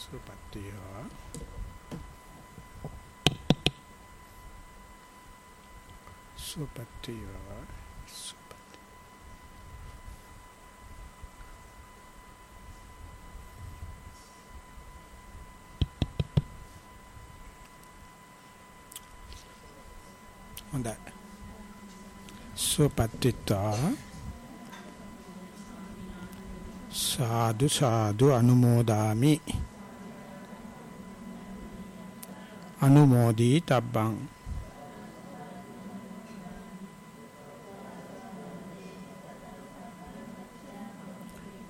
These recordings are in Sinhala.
සුපත්තිය සුපත්තිය සුපත්තිය හොඳයි සුපත්තිතා සාදු සාදු අනුමෝදාමි අනුමෝදී තබ්බං.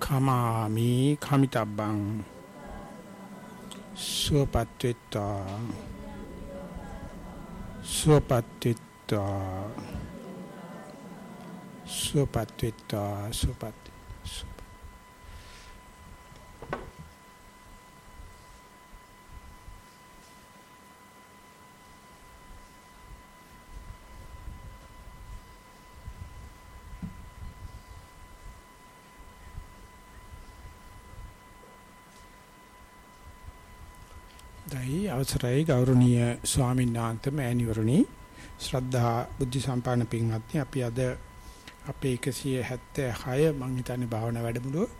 කමාමි කමිතබ්බං. සුවපත්ත්වා සුවපත්ත්වා සුවපත්ත්වා සුවපත්. දෛ අවසරයි ගෞරවනීය ස්වාමීන් වහන්සේ මෑණිවරණි. ශ්‍රද්ධා බුද්ධ සම්පන්න පින්වත්නි අපි අද අපේ 176 මං හිතන්නේ භාවනා වැඩමුළුව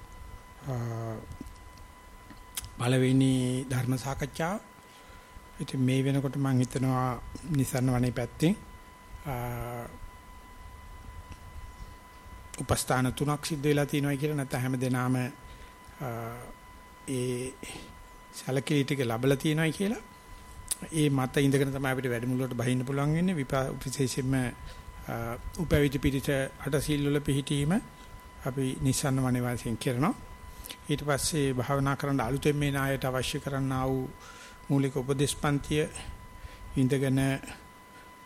පළවෙනි ධර්ම සාකච්ඡාව. ඉතින් මේ වෙනකොට මම හිතනවා නිසන්න වනේ පැත්තෙන් උපස්ථාන තුනක් සිද්ධ වෙලා තියෙනවා කියලා නැත්නම් හැමදේනම ඒ සැලකිලි ටික ලැබලා තියෙනවායි කියලා. ඒ මත ඉඳගෙන තමයි අපිට වැඩමුළුවට බහින්න පුළුවන් වෙන්නේ. විශේෂයෙන්ම උපවිදි පිටිට අට සීල් වල පිහිටීම අපි නිසන්න වනේ වාසියෙන් කරනවා. ඊට පස්සේ භාවනා කරන්න අලුතෙන් මේ නායට අවශ්‍ය කරන්නා වූ මූලික උපදේශපන්තිය ඉඳගෙන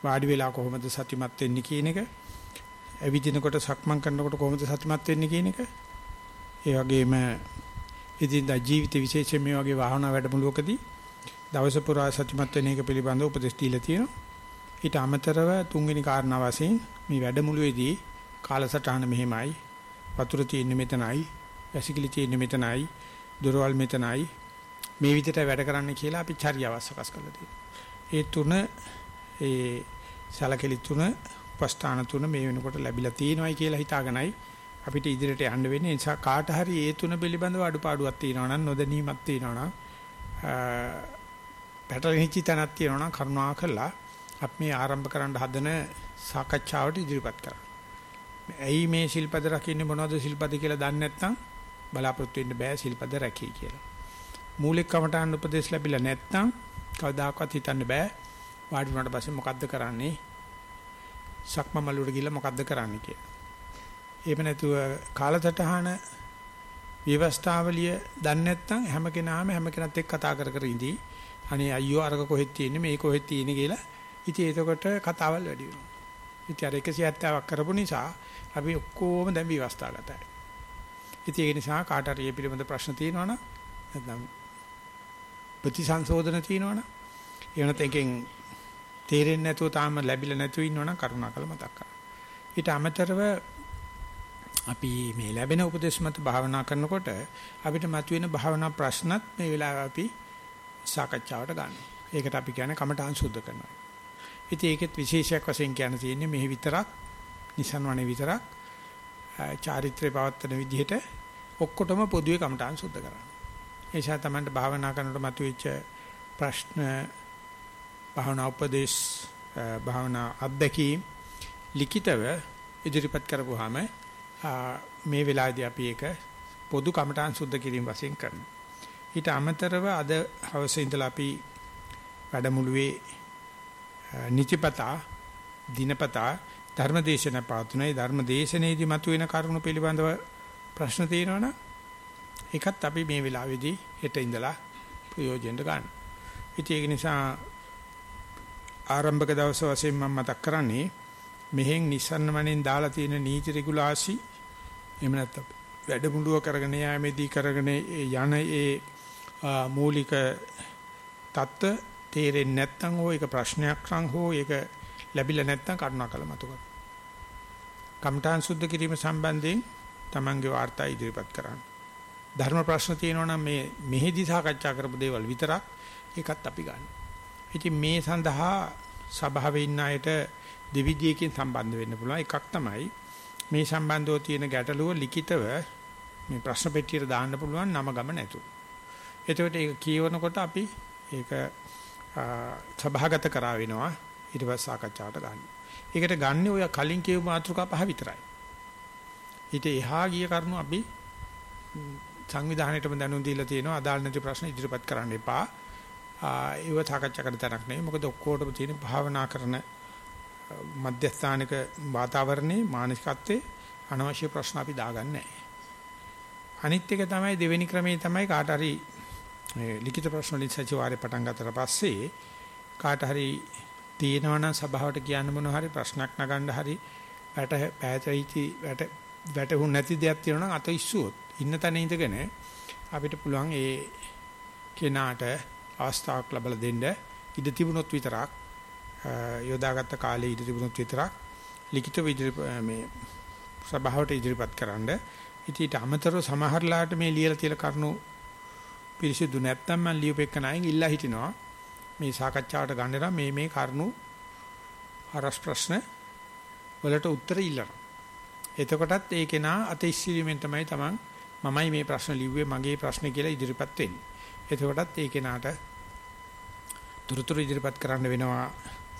වාඩි වෙලා කොහොමද සතිමත් වෙන්නේ කියන එක ඇවිදිනකොට සක්මන් කරනකොට කොහොමද සතිමත් වෙන්නේ කියන එක ඒ වගේම ඉතින් දා ජීවිත විශේෂයෙන් මේ වගේ වාහන වැඩමුළුවකදී දවස පුරා සත්‍යමත් වෙන එක පිළිබඳව උපදෙස් දීලා තියෙනවා. ඊට අමතරව තුන්වෙනි කාරණා වශයෙන් මේ වැඩමුළුවේදී කාලසටහන මෙහෙමයි. වතුර තියෙන්නේ මෙතනයි, වැසිකිලි තියෙන්නේ මෙතනයි, දොරවල් මෙතනයි. මේ විදිහට වැඩ කරන්න කියලා අපි චර්යාව සකස් කරලා තියෙනවා. ඒ තුන ඒ සලකලි තුන උපස්ථාන තුන මේ වෙනකොට ලැබිලා තියෙනවායි කියලා හිතාගෙනයි අපිට ඉදිරියට යන්න වෙන්නේ ඒ නිසා කාට හරි ඒ තුන පිළිබඳව අඩුපාඩුවක් තියෙනවා නම් නොදැනීමක් තියෙනවා නම් පැටලෙච්ච තැනක් තියෙනවා නම් කරුණා කළා අපි මේ ආරම්භ කරන්න හදන සාකච්ඡාවට ඉදිරිපත් කරන්න. ඇයි මේ ශිල්පද රකින්නේ මොනවද ශිල්පද කියලා දන්නේ නැත්නම් බලාපොරොත්තු වෙන්න බෑ ශිල්පද රැකී කියලා. මූලික කමඨාන් උපදේශ ලැබිලා නැත්නම් කවදාකවත් හිතන්න බෑ වාඩි වුණාට පස්සේ මොකද්ද කරන්නේ? සක්මමලුවට ගිහලා මොකද්ද කරන්නේ කියලා. එහෙම නැතුව කාලසටහන විවස්ථාවලිය දන්නේ නැත්නම් හැම කෙනාම හැම කෙනත් එක්ක කතා කර කර ඉඳී අනේ අයියෝ අරක කොහෙද තියෙන්නේ මේ කොහෙද තියෙන්නේ කියලා ඉතින් එතකොට කතාවල් වැඩි වෙනවා. ඉතින් අර 170ක් කරපු නිසා අපි ඔක්කොම දැන් විවස්ථාගතයි. ඉතින් ඒ නිසා කාට හරි මේ පිළිබඳ ප්‍රශ්න තියෙනවනම් නැත්නම් ප්‍රතිසංශෝධන තියෙනවනම් එහෙම එකෙන් තේරෙන්නේ නැතුව තාම ලැබිලා නැතුව ඉන්නවනම් කරුණාකර මතක් කරගන්න. ඊට අමතරව අපි මේ ලැබෙන උපදේශ මත භාවනා කරනකොට අපිට මතුවෙන භාවනා ප්‍රශ්නත් මේ වෙලාවේ අපි සාකච්ඡාවට ගන්නවා. ඒකට අපි කියන්නේ කමඨාන් සුද්ධ කරනවා. ඉතින් ඒකෙත් විශේෂයක් වශයෙන් කියන්න තියෙන්නේ මෙහි විතරක් නිසන්වනේ විතරක් චාරිත්‍රය පවත්වන විදිහට ඔක්කොටම පොදුවේ කමඨාන් සුද්ධ කරනවා. ඒ නිසා තමයි භාවනා කරනකොට මතුවෙච්ච ප්‍රශ්න භාවනා උපදේශ භාවනා අධ්‍යක්ී ලිඛිතව ඉදිරිපත් කරපුවාම මේ වෙලාවේදී අපි ඒක පොදු කමඨාන් සුද්ධ කිරීම වශයෙන් කරනවා. ඊට අමතරව අද හවසේ ඉඳලා අපි වැඩමුළුවේ නිතිපතා දිනපතා ධර්මදේශන පාතුනේ ධර්මදේශනයේදී මතුවෙන කරුණු පිළිබඳව ප්‍රශ්න තියෙනවනම් ඒකත් අපි මේ වෙලාවේදී හෙට ඉඳලා ප්‍රයෝජනෙට ගන්න. ඉතින් ඒක නිසා ආරම්භක දවස් වශයෙන් මම මතක් කරන්නේ මෙහෙන් නිසන්නමණෙන් දාලා තියෙන නීති රෙගුලාසි එහෙම නැත්නම් වැඩමුළුව කරගෙන යෑමේදී කරගෙන යන ඒ මූලික தত্ত্ব තේරෙන්නේ නැත්නම් හෝ ඒක ප්‍රශ්නයක් නම් හෝ ඒක ලැබිලා නැත්නම් කරුණාකර මතු කරන්න. කම්ඨාන් සුද්ධ කිරීම සම්බන්ධයෙන් Tamange වාර්තා ඉදිරිපත් කරන්න. ධර්ම ප්‍රශ්න තියෙනවා නම් මේ මෙහෙදි සාකච්ඡා කරපු දේවල් විතරක් ඒකත් අපි ගන්න. ඉතින් මේ සඳහා සභාවේ ඉන්න අයට දෙවිදියකින් සම්බන්ධ වෙන්න පුළුවන් එකක් තමයි මේ සම්බන්ධව තියෙන ගැටලුව ලිඛිතව මේ ප්‍රශ්න පෙට්ටියට දාන්න පුළුවන් නම ගම නැතුව. එතකොට ඒක කියවනකොට අපි ඒක සභාගත කරා වෙනවා ඊට පස්සේ සාකච්ඡාවට ගන්න. ඒකට ගන්න ඔය කලින් කියපු මාතෘකා පහ විතරයි. ඊට එහා ගිය කරුණු අපි සංවිධානයේටම දැනුම් දීලා තියෙනවා අදාළ නැති ප්‍රශ්න ඉදිරිපත් කරන්න එපා. ඒව සාකච්ඡා කරන තරක් නෙවෙයි. මොකද ඔක්කොටම තියෙන භාවනා කරන මධ්‍යස්ථානික වාතාවරණේ මානසිකත්වයේ අනවශ්‍ය ප්‍රශ්න අපි දාගන්නේ නැහැ. අනිත් එක තමයි දෙවෙනි ක්‍රමේ තමයි කාට හරි ලිඛිත ප්‍රශ්න වලින් සතිವಾರේ පටන් ගත්තට පස්සේ කාට හරි තියෙනවනම් සභාවට කියන්න මොන හරි ප්‍රශ්නක් නගන්න හරි වැට පැහැදිලිටි වැට වැටහුන් නැති දෙයක් තියෙනවා නම් අත ඉස්සුවොත් ඉන්න තැන ඉඳගෙන අපිට පුළුවන් ඒ කෙනාට අවස්ථාවක් ලැබලා දෙන්න ඉඩ තිබුණොත් විතරක් යොදාගත්ත කාලේ ඉඩ තිබුණොත් විතරක් ලිඛිත මේ සභාවට ඉදිරිපත් කරන්න. ඉතින් ඊට අමතරව සමහරලාට මේ ලියලා තියෙන කරුණු පිරිසිදු නැත්නම් මම ලියුපෙක්කනයින් ඉල්ලා හිටිනවා මේ සාකච්ඡාවට ගන්න මේ මේ කරුණු හරස් ප්‍රශ්න වලට උත්තර ඉල්ලනවා. එතකොටත් ඒ කෙනා අතිශීලීමෙන් තමයි තමන් මමයි මේ ප්‍රශ්න ලිව්වේ මගේ ප්‍රශ්න කියලා ඉදිරිපත් වෙන්නේ. එතකොටත් ඒ කෙනාට තුරුතුරු ඉදිරිපත් කරන්න වෙනවා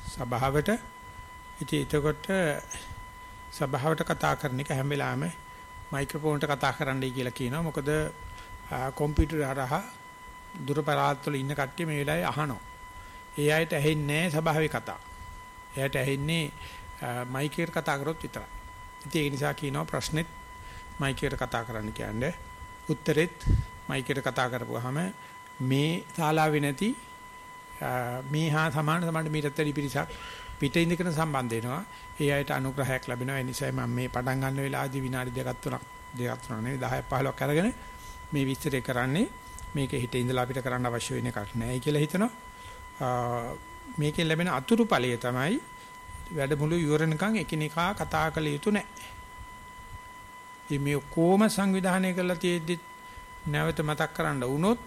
සභාවට. ඉතින් එතකොට සභාවට කතා කරන එක හැම වෙලාවෙම මයික්‍රොෆෝන්ට කතා කරන්නයි කියලා කියනවා. මොකද කම්පියුටර් හරහා දුර පළාත්වල ඉන්න කට්ටිය මේ වෙලාවේ අහනවා. ඒ අයට ඇහෙන්නේ නැහැ සභාවේ කතා. එයාට ඇහෙන්නේ මයිකේට කතා කරොත් විතරයි. ඉතින් ඒ නිසා කියනවා ප්‍රශ්නෙත් මයිකේට කතා කරන්න කියන්නේ. උත්තරෙත් මයිකේට කතා කරපුවාම මේ ශාලාවේ නැති මේ හා සමාන සමාන මීටත් වැඩි පිරිසක් පිට ඉඳගෙන සම්බන්ධ වෙනවා. ඒ අයට අනුග්‍රහයක් ලැබෙනවා. ඒ නිසා මම මේ පටන් ගන්න වෙලාවදී විනාඩි දෙකක් තුනක් දෙකක් තුනක් නෙවෙයි 10ක් 15ක් අරගෙන මේ විස්තරය කරන්නේ මේක හිතේ ඉඳලා අපිට කරන්න අවශ්‍ය වෙන එකක් නෑ කියලා හිතනවා. මේකෙන් ලැබෙන අතුරු ඵලය තමයි වැඩමුළු ඉවරනකම් එකිනෙකා කතා කළ යුතු නෑ. මේ කොම සංවිධානය කරලා තියෙද්දි නැවත මතක් කරන්න වුණොත්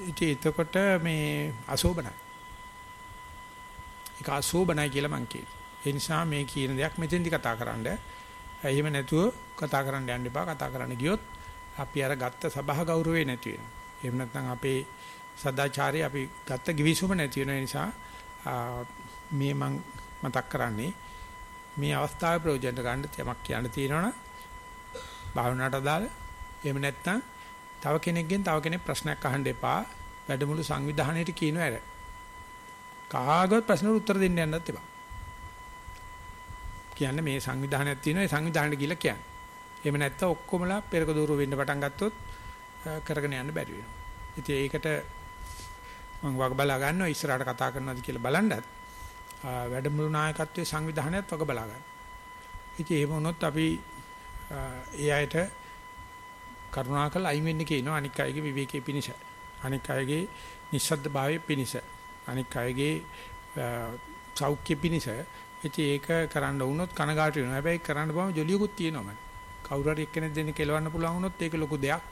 ඉතින් එතකොට මේ අශෝබනයි. ඒක අශෝබනයි කියලා මං කියනවා. ඒ නිසා මේ කියන දෙයක් මෙතෙන්දි කතා කරන්න. එහෙම නැතුව කතා කරන්න යන්න එපා. කතා කරන්න ගියොත් අපි අර ගත්ත සභා ගෞරවේ නැති වෙනවා. එහෙම නැත්නම් අපේ සදාචාරය අපි ගත්ත givisuma නැති වෙන නිසා මේ මං මතක් කරන්නේ මේ අවස්ථාවේ ප්‍රයෝජනට ගන්න යමක් කියන්න තියෙනවනම් භාවනාවට අදාළ එහෙම නැත්නම් තව කෙනෙක්ගෙන් තව කෙනෙක් ප්‍රශ්නයක් අහන්න එපා. වැඩමුළු සංවිධානයේට කියනව ඇර. කාගවත් ප්‍රශ්නවලට උත්තර දෙන්න යන්නත් එපා. කියන්නේ මේ සංවිධානයක් තියෙනවා ඒ සංවිධානයට ගිහිල්ලා කියන්නේ. එහෙම නැත්නම් ඔක්කොමලා පෙරක දూరు වෙන්න පටන් ගත්තොත් කරගෙන යන්න බැරි වෙනවා. ඉතින් ඒකට මම වග බලා ගන්නවා ඉස්සරහට කතා කරනවාද කියලා බලන්නත් වැඩමුළු නායකත්වයේ සංවිධානයත් වග බලා ගන්න. ඉතින් එහෙම වුණොත් අපි ඒ අයට කරුණාකර අයින් වෙන්න කියනවා අනික් අයගේ විවේකයේ පිනිස. අනික් අයගේ නිස්සද්ද භාවයේ පිනිස. අනික් අයගේ සෞඛ්‍ය පිනිස. ඉතින් ඒක කරන්න වුණොත් කනගාටු වෙනවා. හැබැයි කරන්න බෑම ජොලියකුත් තියෙනවා මට. කවුරු හරි එක්කෙනෙක් දෙන්න කෙලවන්න පුළුවන් වුණොත් ඒක ලොකු දෙයක්.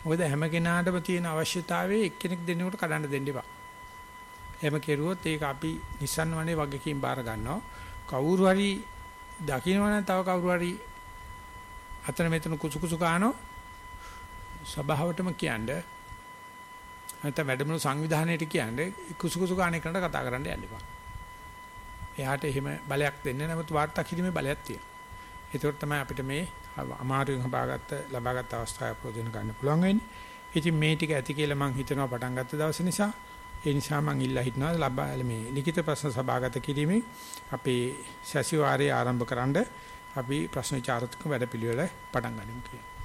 මොකද හැම කෙනාටම තියෙන අවශ්‍යතාවයේ එක්කෙනෙක් දෙන්නෙකුට කඩන්න දෙන්න එපා. එහෙම කෙරුවොත් ඒක අපි Nissan වනේ වගකීම් බාර ගන්නවා. කවුරු හරි දකින්නවනම් තව කවුරු හරි අතන මෙතන කුසු කුසු කානෝ සභාවටම කියන්නේ නැත්නම් වැඩමුළු සංවිධානයේට කියන්නේ කුසු කුසු ගානේ කරන්න කතා කරන්න යන්න එපා. එයාට එහෙම බලයක් දෙන්නේ නැමත් වාර්තා කිරීමේ බලයක් තියෙනවා. ඒකෝට තමයි අපිට මේ අමාරුවෙන් හබාගත්ත ලබාගත් අවස්ථාව ප්‍රයෝජන ගන්න පුළුවන් වෙන්නේ. ඉතින් මේ ටික ඇති කියලා මම හිතනවා පටන් ගත්ත දවස් නිසා ඒ නිසා මම ඉල්ලා හිටනවා ලබා මේ ලිඛිත ප්‍රශ්න සභාගත කිරීමේ අපේ සැසිවාරයේ ආරම්භ කරන්න අපි ප්‍රශ්න විචාරතුක වැඩපිළිවෙල පටන් ගනිමු කියලා.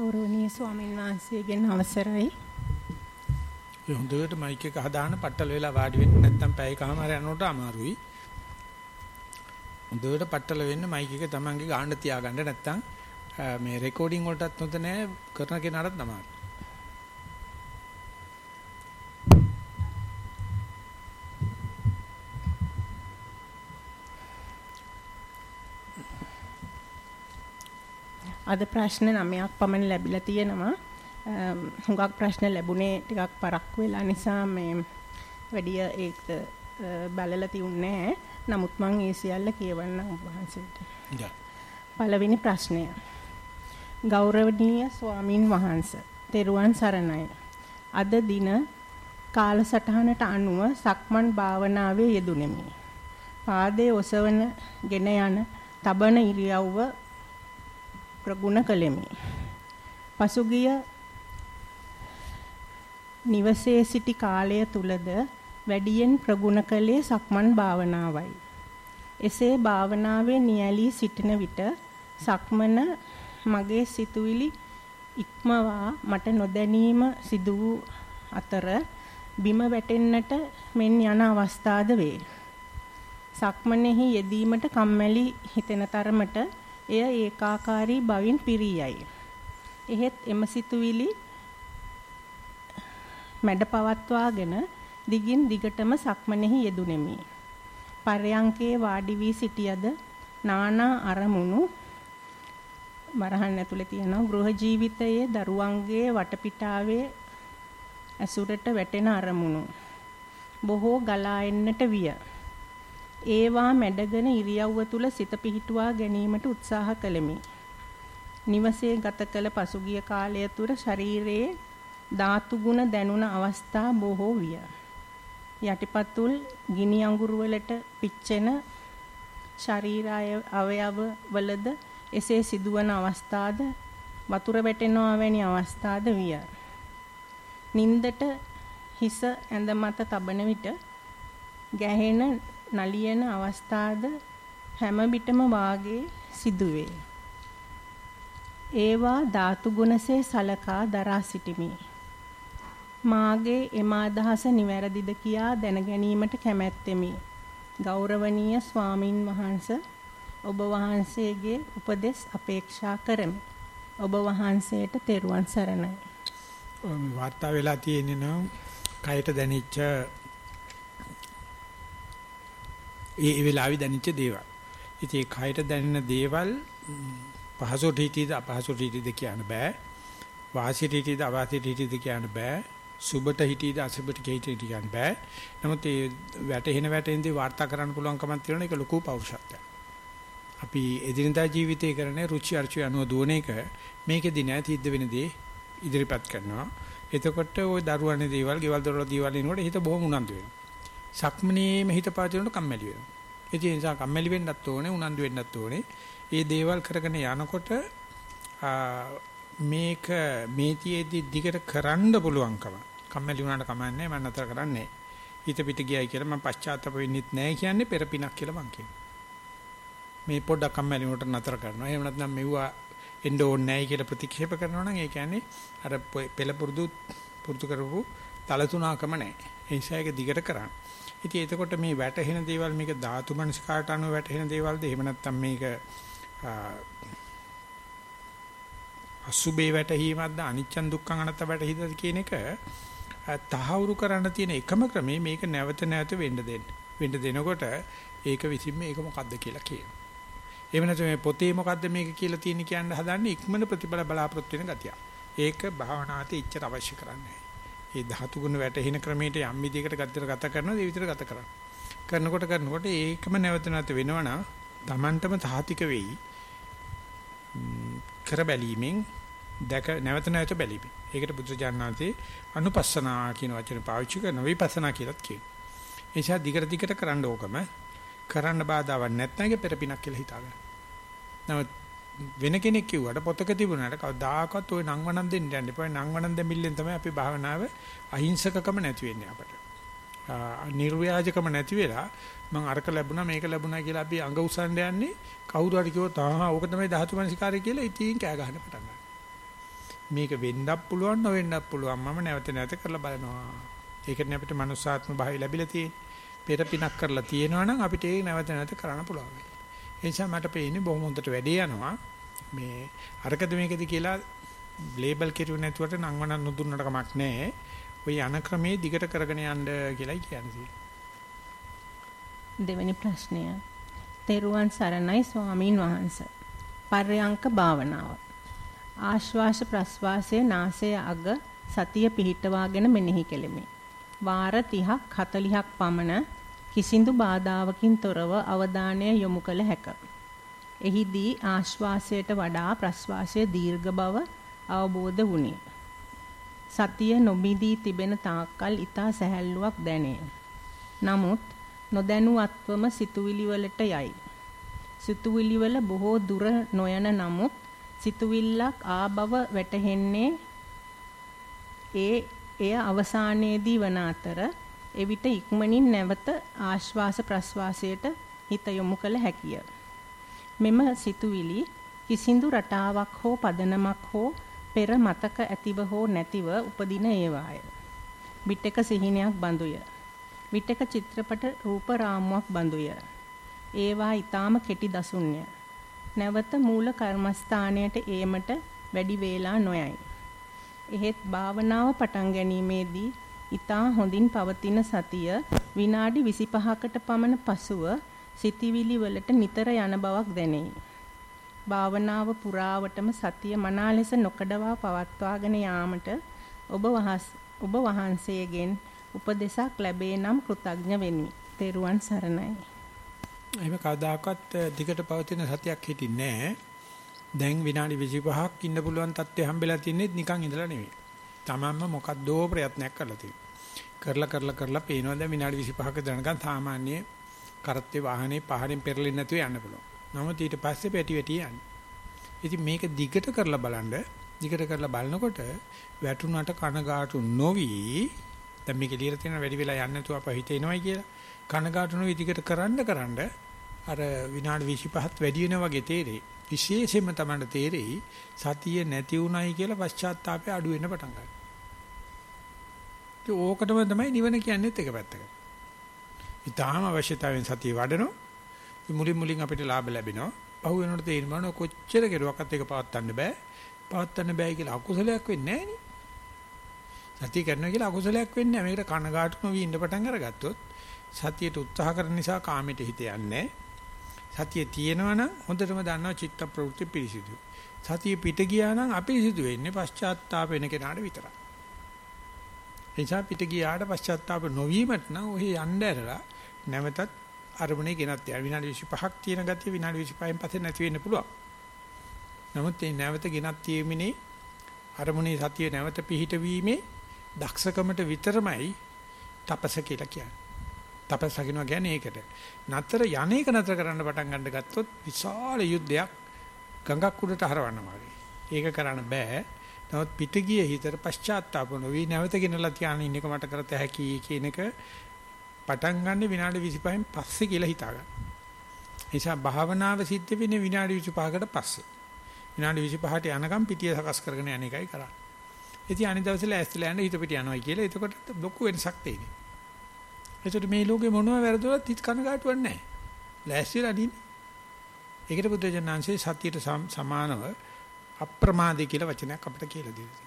ගෞරවනීය ස්වාමීන් වහන්සේගෙන් අවසරයි. ඒ හොඳට මයික් එක හදාන පట్టල වෙලා වාඩි වෙන්න නැත්නම් පැයකමාර යනකොට අමාරුයි. හොඳට පట్టල වෙන්න මයික් එක තමන්ගේ ගාන්න තියාගන්න නැත්නම් මේ රෙකෝඩින් වලටත් හොඳ නැහැ කරන කෙනාටත් අමාරුයි. අද ප්‍රශ්න 9ක් පමණ ලැබිලා තියෙනවා. හුඟක් ප්‍රශ්න ලැබුණේ ටිකක් පරක් වෙලා නිසා මේ වැඩි ඒක බලලා තියුන්නේ. නමුත් මම ඒ සියල්ල කියවන්නම් වහන්සේට. පළවෙනි ප්‍රශ්නය. ගෞරවනීය ස්වාමින් වහන්සේ තෙරුවන් සරණයි. අද දින කාලසටහනට අනුව සක්මන් භාවනාවේ යෙදුණෙමි. පාදයේ ඔසවන ගෙන යන තබන ඉරියව්ව ප්‍රගුණ කළෙමි. පසුගිය නිවසේ සිටි කාලය තුලද වැඩියෙන් ප්‍රගුණ කළේ සක්මන් භාවනාවයි. එසේ භාවනාවේ නියැලී සිටින විට සක්මන මගේ සිතුවිලි ඉක්මවා මට නොදැනීම සිදු වූ අතර බිම වැටෙන්නට මෙන් යන අවස්ථාද වේ. සක්මනේහි යෙදීමට කම්මැලි හිතෙන තරමට එය ඒකාකාරී බවින් පිරියයි. එහෙත් එම සිතුවිලි මැඩ පවත්වාගෙන දිගින් දිගටම සක්මනේහි යෙදුණෙමි. පරයන්කේ වාඩි වී සිටියද නානා අරමුණු මරහන් ඇතුලේ තියෙන ගෘහ ජීවිතයේ දරුවන්ගේ වටපිටාවේ ඇසුරට වැටෙන අරමුණු බොහෝ ගලා එන්නට විය. ඒවා මැඩගෙන ඉරියව්ව තුල සිත පිහිටුවා ගැනීමට උත්සාහ කළෙමි. නිවසේ ගත කළ පසුගිය කාලය තුර ශරීරයේ ධාතු ගුණ දැනුණ අවස්ථා බොහෝ විය. යටිපතුල් ගිනි අඟුරු වලට පිච්චෙන ශරීර අවයව වලද එසේ සිදුවන අවස්ථාද වතුර වැටෙනවා වැනි අවස්ථාද විය. නින්දට හිස ඇඳ මත තබන විට ගැහෙන නලියන අවස්ථාද හැම විටම වාගේ සිදුවේ. ඒවා ධාතු ගුණසේ සලකා දරා සිටිමි. මාගේ එම අදහස නිවැරදිද කියා දැනගැනීමට කැමැත්තෙමි. ගෞරවනීය ස්වාමින් වහන්සේ ඔබ වහන්සේගේ උපදෙස් අපේක්ෂා කරමි. ඔබ වහන්සේට තෙරුවන් සරණයි. මේ වාර්තා වෙලා තියෙන්නේ නම් කයට දැනෙච්ච ඒ ඒ වෙලාවේ දැනෙච්ච දේවල්. ඉතින් ඒ කයට දැනෙන දේවල් පහසුට හිතීද අපහසුට හිතීද කියන්න බෑ. වාසියට හිතීද අවාසියට හිතීද කියන්න බෑ. සුබට හිතීද අසුබට හිතීද කියන්න බෑ. නමුත් ඒ වැටෙන වැටෙන දේ වාර්තා කරන්න පුළුවන් කමක් තියෙනවා ඒක ලොකු පෞරුෂත්වයක්. අපි එදිනදා ජීවිතේ කරන රුචි අරුචි අනුව දුවන එක මේකෙදි නෑ තිද්ද වෙන දේ ඉදිරිපත් කරනවා. එතකොට ওই දරුවනේ දේවල්, ගෙවල් දොරවල් දේවල් එනකොට හිත බොහොම උනන්දු වෙනවා. සක්මනේම හිත පාතිනකොට කම්මැලි වෙනවා. ඒ නිසා කම්මැලි වෙන්නත් ඕනේ, උනන්දු වෙන්නත් ඕනේ. මේ දේවල් කරගෙන යනකොට මේක මේතියෙදි දිගට කරන්න පුළුවන්කම. කම්මැලි වුණාට කමන්නේ මම නතර කරන්නේ හිත පිට ගියයි කියලා මම පශ්චාත්තාප වෙන්නෙත් නැහැ කියන්නේ පෙරපිනක් කියලා මං කියනවා. මේ පොඩ්ඩක් කම්මැලි වුණාට නතර කරනවා. එහෙම නැත්නම් මෙවුවා එන්න ඕනේ නැහැ කියලා ප්‍රතික්ෂේප කරනවා නම් ඒ කියන්නේ අර පෙළ පුරුදු පුරුදු කරපු තලතුණකම නැහැ. ඒ නිසා ඒක දිගට කරන්න. ඉතින් එතකොට මේ වැටහෙන දේවල් මේක ධාතු මනස්කාට අනුව වැටහෙන දේවල්ද එහෙම නැත්නම් මේක අසුබේ වැටහීමක්ද අනිච්චන් දුක්ඛං අනත්ත වැටහීමද කියන එක තහවුරු කරන්න තියෙන එකම ක්‍රමය මේක නැවත නැවත වෙන්න දෙන්න. වෙන්න දෙනකොට ඒක විසින් මේක මොකද්ද කියලා කියනවා. එහෙම නැත්නම් මේ පොතේ මොකද්ද මේක කියලා තියෙන කියන්න හදන්නේ ඉක්මන ප්‍රතිඵල බලාපොරොත්තු වෙන ගතිය. ඒක භාවනාවට ඉච්ඡර අවශ්‍ය කරන්නේ. ඒ ධාතු ගුණ වැටෙන ක්‍රමයට යම් විදිහකට ගතතර ගත කරනවා ඒ විදිහට ගත කරනවා. කරනකොට කරනකොට ඒකම නැවත නැවත වෙනවනම් Tamanටම තාතික වෙයි. කර බැලීමෙන් දැක නැවත නැවත බැලීමෙන්. ඒකට බුදුජානනාතේ අනුපස්සනා කියන වචනේ පාවිච්චි කරන විපස්සනා කියලාත් කියනවා. ඒ නිසා දිගට දිගට කරන්න ඕකම කරන්න බාධාවක් නැත්නම් ඒක පෙරපිනක් කියලා හිතාගන්න. නමුත් වෙන කෙනෙක් කිව්වට පොතක තිබුණාට කවදාකවත් ওই නංවනන් දෙන්න යන්න එපා. නංවනන් දෙමිල්ලෙන් තමයි අපි භාවනාව අහිංසකකම නැති වෙන්නේ අපට. නිර්ව්‍යාජකම නැති වෙලා මම අරක ලැබුණා මේක ලැබුණා කියලා අපි අඟ උස්සන්න යන්නේ කවුරු හරි කිව්වොත් ආහා ඕක තමයි ධාතු මනසිකාරය කියලා ඉතින් කෑ ගහන්න පටන් ගන්නවා. මේක වෙන්නත් පුළුවන් නොවෙන්නත් පුළුවන් මම නැවත නැවත කරලා බලනවා. ඒකනේ අපිට මනුස්සාත්ම භාවය ලැබිලා තියෙන්නේ. පෙර පිනක් කරලා තියෙනවා නම් අපිට ඒක නැවත නැවත කරන්න පුළුවන්. ඒ නිසා මට පේන්නේ බොහොම හොඳට වැඩේ යනවා. මේ අරකද මේකද කියලා ලේබල් කෙරුවේ නැතුවට නම් වණන් නුදුන්නට කමක් නැහැ. ওই යන ක්‍රමයේ දිගට කරගෙන යන්න කියලායි කියන්නේ. දෙවෙනි ප්‍රශ්නය. තෙරුවන් සරණයි ස්වාමීන් වහන්සේ. පර්යංක භාවනාව. ආශ්වාස ප්‍රශ්වාසයේ නාසය අග සතිය පිහිටවාගෙන මෙනෙහි කෙලිමි. වාර 30ක් 40ක් පමණ කිසිඳු බාධාවකින් තොරව අවධානය යොමු කළ හැකිය. එහිදී ආශ්වාසයට වඩා ප්‍රශ්වාසය දීර්ඝ බව අවබෝධ වුණි. සතිය නොමිදී තිබෙන තාක්කල් ඊතා සැහැල්ලුවක් දැනේ. නමුත් නොදැනුවත්වම සිතුවිලි වලට යයි. සිතුවිලි වල බොහෝ දුර නොයන නමුත් සිතුවිල්ලක් ආබව වැටහෙන්නේ ඒ එය අවසානයේදී වන අතර එවිට ඉක්මනින් නැවත ආශ්වාස ප්‍රශ්වාසයට හිත යොමු කළ හැකිය. මෙම සිතුවිලි කිසිඳු රටාවක් හෝ පදනමක් හෝ පෙර මතක ඇතිව හෝ නැතිව උපදින ඒවාය. විටක සිහිනයක් බඳුය. විටක චිත්‍රපට රූප රාමුවක් බඳුය. ඒවා ඊටාම කෙටි දසුන්ය. නැවත මූල කර්මස්ථානයට ඒමට වැඩි වේලා නොයයි. එහෙත් භාවනාව පටන් ගැනීමේදී ඊටා හොඳින් පවතින සතිය විනාඩි 25කට පමණ පසුව සිතිවිලි වලට නිතර යන බවක් දැනේ. භාවනාව පුරාවටම සතිය මනා ලෙස නොකඩවා පවත්වාගෙන යාමට ඔබ ඔබ වහන්සේගෙන් උපදෙසක් ලැබේ නම් කෘතඥ වෙමි. තෙරුවන් සරණයි. එහෙම කවදාකවත් දිගට පවතින සතියක් හිටින්නේ නැහැ. දැන් විනාඩි 25ක් ඉන්න පුළුවන් තත්ත්වය හම්බෙලා තින්නේ නිකන් ඉඳලා නෙවෙයි. තමන්ම මොකද්දෝ ප්‍රයත්නයක් කරලා තියෙනවා. කරලා කරලා කරලා පේනවා දැන් විනාඩි 25ක දනකන් සාමාන්‍ය කරත්තේ වාහනේ පහරින් පෙරලෙන්නේ නැතුව යන්න පුළුවන්. නමුත් ඊට පස්සේ පැටි වැටි යන්නේ. ඉතින් මේක දිගට කරලා බලන්න දිගට කරලා බලනකොට වැටුණට කනගාටු නොවි දැන් මේක ලියලා තියෙන වැඩි වෙලා යන්නේ නැතුව අප හිතේනවයි කියලා කනගාටු නොවි දිගට කරන්න කරන්න අර විනාඩි 25ත් වැඩි වෙනා වගේ තේරෙයි. විශේෂයෙන්ම තමයි තේරෙයි සතිය නැති උනායි කියලා පශ්චාත්තාපය අඩු වෙන්න පටන් ගන්නවා. ඒ ඕකටම තමයි නිවන කියන්නේත් එක පැත්තකට. ඊටාම අවශ්‍යතාවයෙන් සතිය වඩනෝ මුලින් මුලින් අපිට ලාභ ලැබෙනවා. පහු වෙනකොට තේරෙනවා කොච්චර කෙරුවක්වත් ඒක පවත්වන්න බෑ. පවත්වන්න බෑ කියලා අකුසලයක් වෙන්නේ නැහැ සතිය කරනවා කියලා අකුසලයක් වෙන්නේ නැහැ. මේකට කනගාටු නොවි ඉන්න පටන් අරගත්තොත් සතියට උත්සාහ කරන නිසා කාමයට හිත යන්නේ සතිය තියෙනවා නම් හොඳටම දන්නවා චිත්ත ප්‍රවෘත්ති පිරිසිදු. සතිය පිට ගියා නම් අපිරිසිදු වෙන්නේ පශ්චාත්තාප වෙන කෙනාට විතරයි. එනිසා පිට ගියාට පශ්චාත්තාප නොවීමට නම් ඔහි යන්න ඇරලා නැවතත් අරමුණේ ගෙනත් යන විනාඩි 25ක් තියෙන ගතිය විනාඩි 25න් පස්සේ නැති වෙන්න පුළුවන්. නමුත් මේ නැවත ගෙනත් යීමේ අරමුණේ සතිය නැවත පිහිටවීමේ දක්ෂකමට විතරමයි තපස කියලා කියන්නේ. තපස් කියනවා කියන්නේ ඒකට. නතර යන්නේක නතර කරන්න පටන් ගන්න ගත්තොත් විශාල යුද්ධයක් ගඟක් උඩට හරවන්නවා වගේ. ඒක කරන්න බෑ. නමුත් පිටගිය හිතට පශ්චාත්තාප නොවි නැවත ගෙනලා තියාගෙන ඉන්න එක මට කරත හැකි කියන එක පටන් ගන්න විනාඩි 25න් පස්සේ කියලා හිතා ගන්න. නිසා භාවනාව සිද්ධ වෙන්නේ විනාඩි 25කට පස්සේ. විනාඩි 25ට යනකම් පිටිය සකස් කරගෙන යන එකයි කරන්නේ. ඉතින් අනිත් දවසේ ඇස්තලා යන හිත පිට යනවා කියලා එතකොට ලොකු වෙනසක් තියෙනවා. එතකොට මේ ලෝකේ මොනව වැරදුවත් හිත කනගාටුවක් නැහැ. ලෑස්තිලා දින්නේ. ඒකට බුදුජානන්සේ සතියට සමානව අප්‍රමාදේ කියලා වචනයක් අපිට කියලා දෙනවා.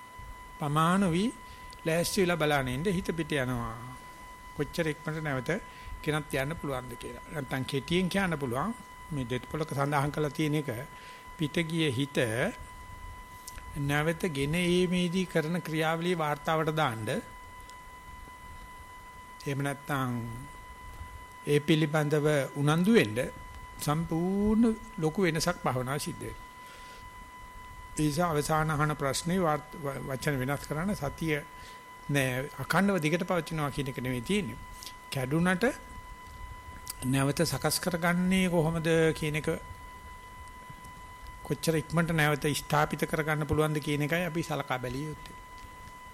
පමාණ වී ලෑස්ති වෙලා බලන ඉන්න හිත පිට යනවා. කොච්චර ඉක්මනට නැවත කෙනත් යන්න පුළුවන්ද කියලා. නැත්තම් කෙටියෙන් කියන්න පුළුවන් මේ දෙත් පොලක සඳහන් කරලා තියෙන එක පිට ගිය හිත නැවත ගෙන ඒමේදී කරන ක්‍රියාවලිය වார்த்தාවට දාන්න එහෙම නැත්තම් ඒ පිළිබඳව උනන්දු වෙන්න සම්පූර්ණ ලොකු වෙනසක් භවනා සිද්ධ වෙනවා. ඒසා අවසාන අහන ප්‍රශ්නේ වචන වෙනස් කරන්න සතිය නෑ අඛණ්ඩව දිගට පවතිනවා කියන එක නෙවෙයි තියෙන්නේ. කැඩුනට නැවත සකස් කරගන්නේ කොහොමද කියන එක කොච්චර ඉක්මනට නැවත ස්ථාපිත කරගන්න පුළුවන්ද කියන එකයි අපි සලකා බැලිය යුත්තේ.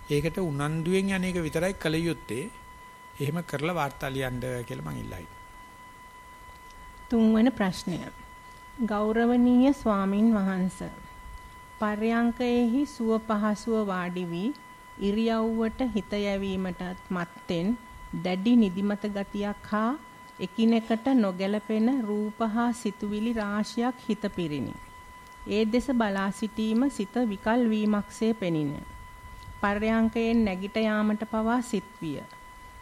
ඒකට උනන්දුවෙන් යන්නේක විතරයි කල යුත්තේ. එහෙම කරලා වාර්තා ලියන්න කියලා මං ඉල්ලයි. තුන්වන ප්‍රශ්නය. ගෞරවනීය ස්වාමින් වහන්සේ පර්යංකයේහි සුව පහසුව වාඩි වී ඉරියව්වට හිත යැවීමටත් මත්තෙන් දැඩි නිදිමත ගතියක් හා එකිනෙකට නොගැලපෙන රූප හා සිතුවිලි රාශියක් හිත පිරිනි. ඒ දෙස බලා සිටීම සිත විකල් වීමක්සේ පෙනින. පර්යංකයෙන් නැගිට යාමට පවා සිත් විය.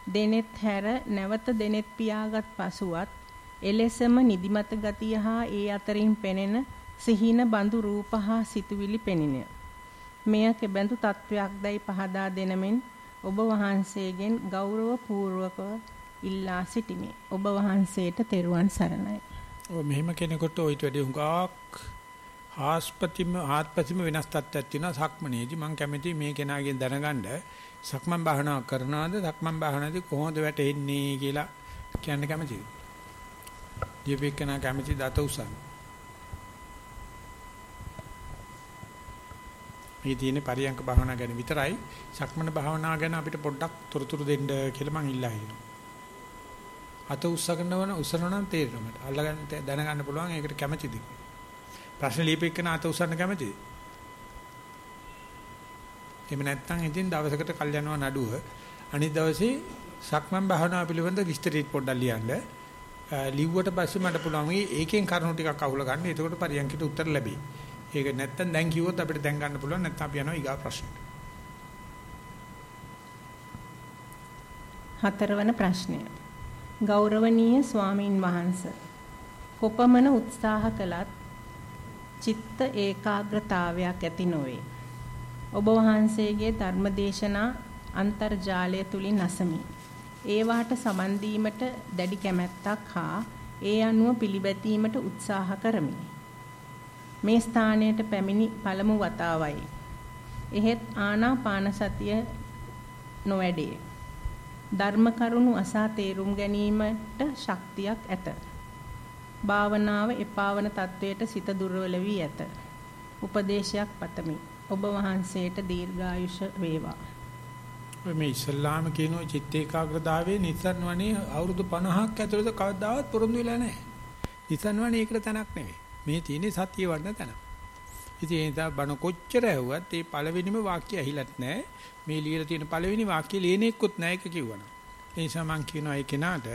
දෙනෙත් හැර නැවත දෙනෙත් පියාගත් පසුවත් එලෙසම නිදිමත ගතිය හා ඒ අතරින් පෙනෙන සිහින බඳු රූප හා සිතුවිලි පෙනින. මෙය කෙබඳු තත්වයක්දයි පහදා දෙනමෙන් ඔබ වහන්සේගෙන් ගෞරව පූර්වකව ඉල්ලා සිටිමි. ඔබ වහන්සේට තෙරුවන් සරණයි. ඔය මෙහෙම කෙනෙකුට ඔයිට වැඩි හුඟක් ආස්පතිම ආත්පතිම වෙනස් තත්ත්වයක් තියෙනවා සක්මනේදී මම කැමති මේ කෙනාගෙන් දැනගන්න සක්මන් භාවනාව කරනවාද සක්මන් භාවනාවේදී කොහොමද වැටෙන්නේ කියලා කියන්න කැමතියි. දීපේකනා කැමති දත උසන්. මේ තියෙන පරියංක භාවනා ගැන විතරයි සක්මන භාවනා ගැන අපිට පොඩ්ඩක් තොරතුරු දෙන්න කියලා මම ඉල්ලා හිටිනවා. අත උස්සගෙනවන උස්සනනම් තේරෙනවා මට. අල්ලගන්න දැනගන්න පුළුවන් ඒකට කැමතිද? ප්‍රශ්න ලියපෙන්න අත උස්සන්න කැමතිද? එහෙම නැත්නම් ඉතින් දවසකට කල් යනවා නඩුව. අනිත් දවසේ සක්මන් භාවනාව පිළිබඳ විස්තරීත් පොඩ්ඩක් ලියන්න. ලිව්වට පස්සේ මට පුළුවන් ඒකෙන් කරුණු ටිකක් අහුල ගන්න. එතකොට පරියන්කිට උත්තර ලැබෙයි. ඒක නැත්තම් දැන් කිව්වොත් අපිට දැන් ගන්න පුළුවන් නැත්නම් අපි යනවා ඊගා ප්‍රශ්නට. හතරවන ප්‍රශ්නය. ගෞරවනීය ස්වාමින් වහන්සේ කොපමණ උත්සාහ කළත් චිත්ත ඒකාග්‍රතාවයක් ඇති නොවේ. ඔබ වහන්සේගේ ධර්මදේශනා අන්තර්ජාලය තුලින් අසමි. ඒවාට සමන් දීමට දැඩි කැමැත්තක් හා ඒ අනුව පිළිපැදීමට උත්සාහ කරමි. මේ ස්ථානයට පැමිණි පළමු වතාවයි. එහෙත් ආනාපාන සතිය නොවැඩේ. ධර්ම කරුණු අසා තේරුම් ගැනීමට ශක්තියක් ඇත. භාවනාව එපාවන තත්වයට සිත දුර්වල වී ඇත. උපදේශයක් පතමි. ඔබ වහන්සේට දීර්ඝායුෂ වේවා. මේ ඉස්ලාම කියන චිත්ත ඒකාග්‍රතාවයේ නිසන්වනේ අවුරුදු 50ක් ඇතුළත කවදාවත් පොරොන්දු වෙලා නැහැ. නිසන්වනේ ඒකට තැනක් නෙවෙයි. මේ තියෙන්නේ සතිය වඩන තැන. ඉතින් ඒ නිසා බණ කොච්චර ඇහුවත් ඒ පළවෙනිම වාක්‍ය ඇහිලත් නැහැ. මේ ලියලා තියෙන පළවෙනි වාක්‍ය ලියනෙකුත් නැහැ ඒක කිව්වනම්. ඒ නිසා මම කියනවා ඒ කෙනාට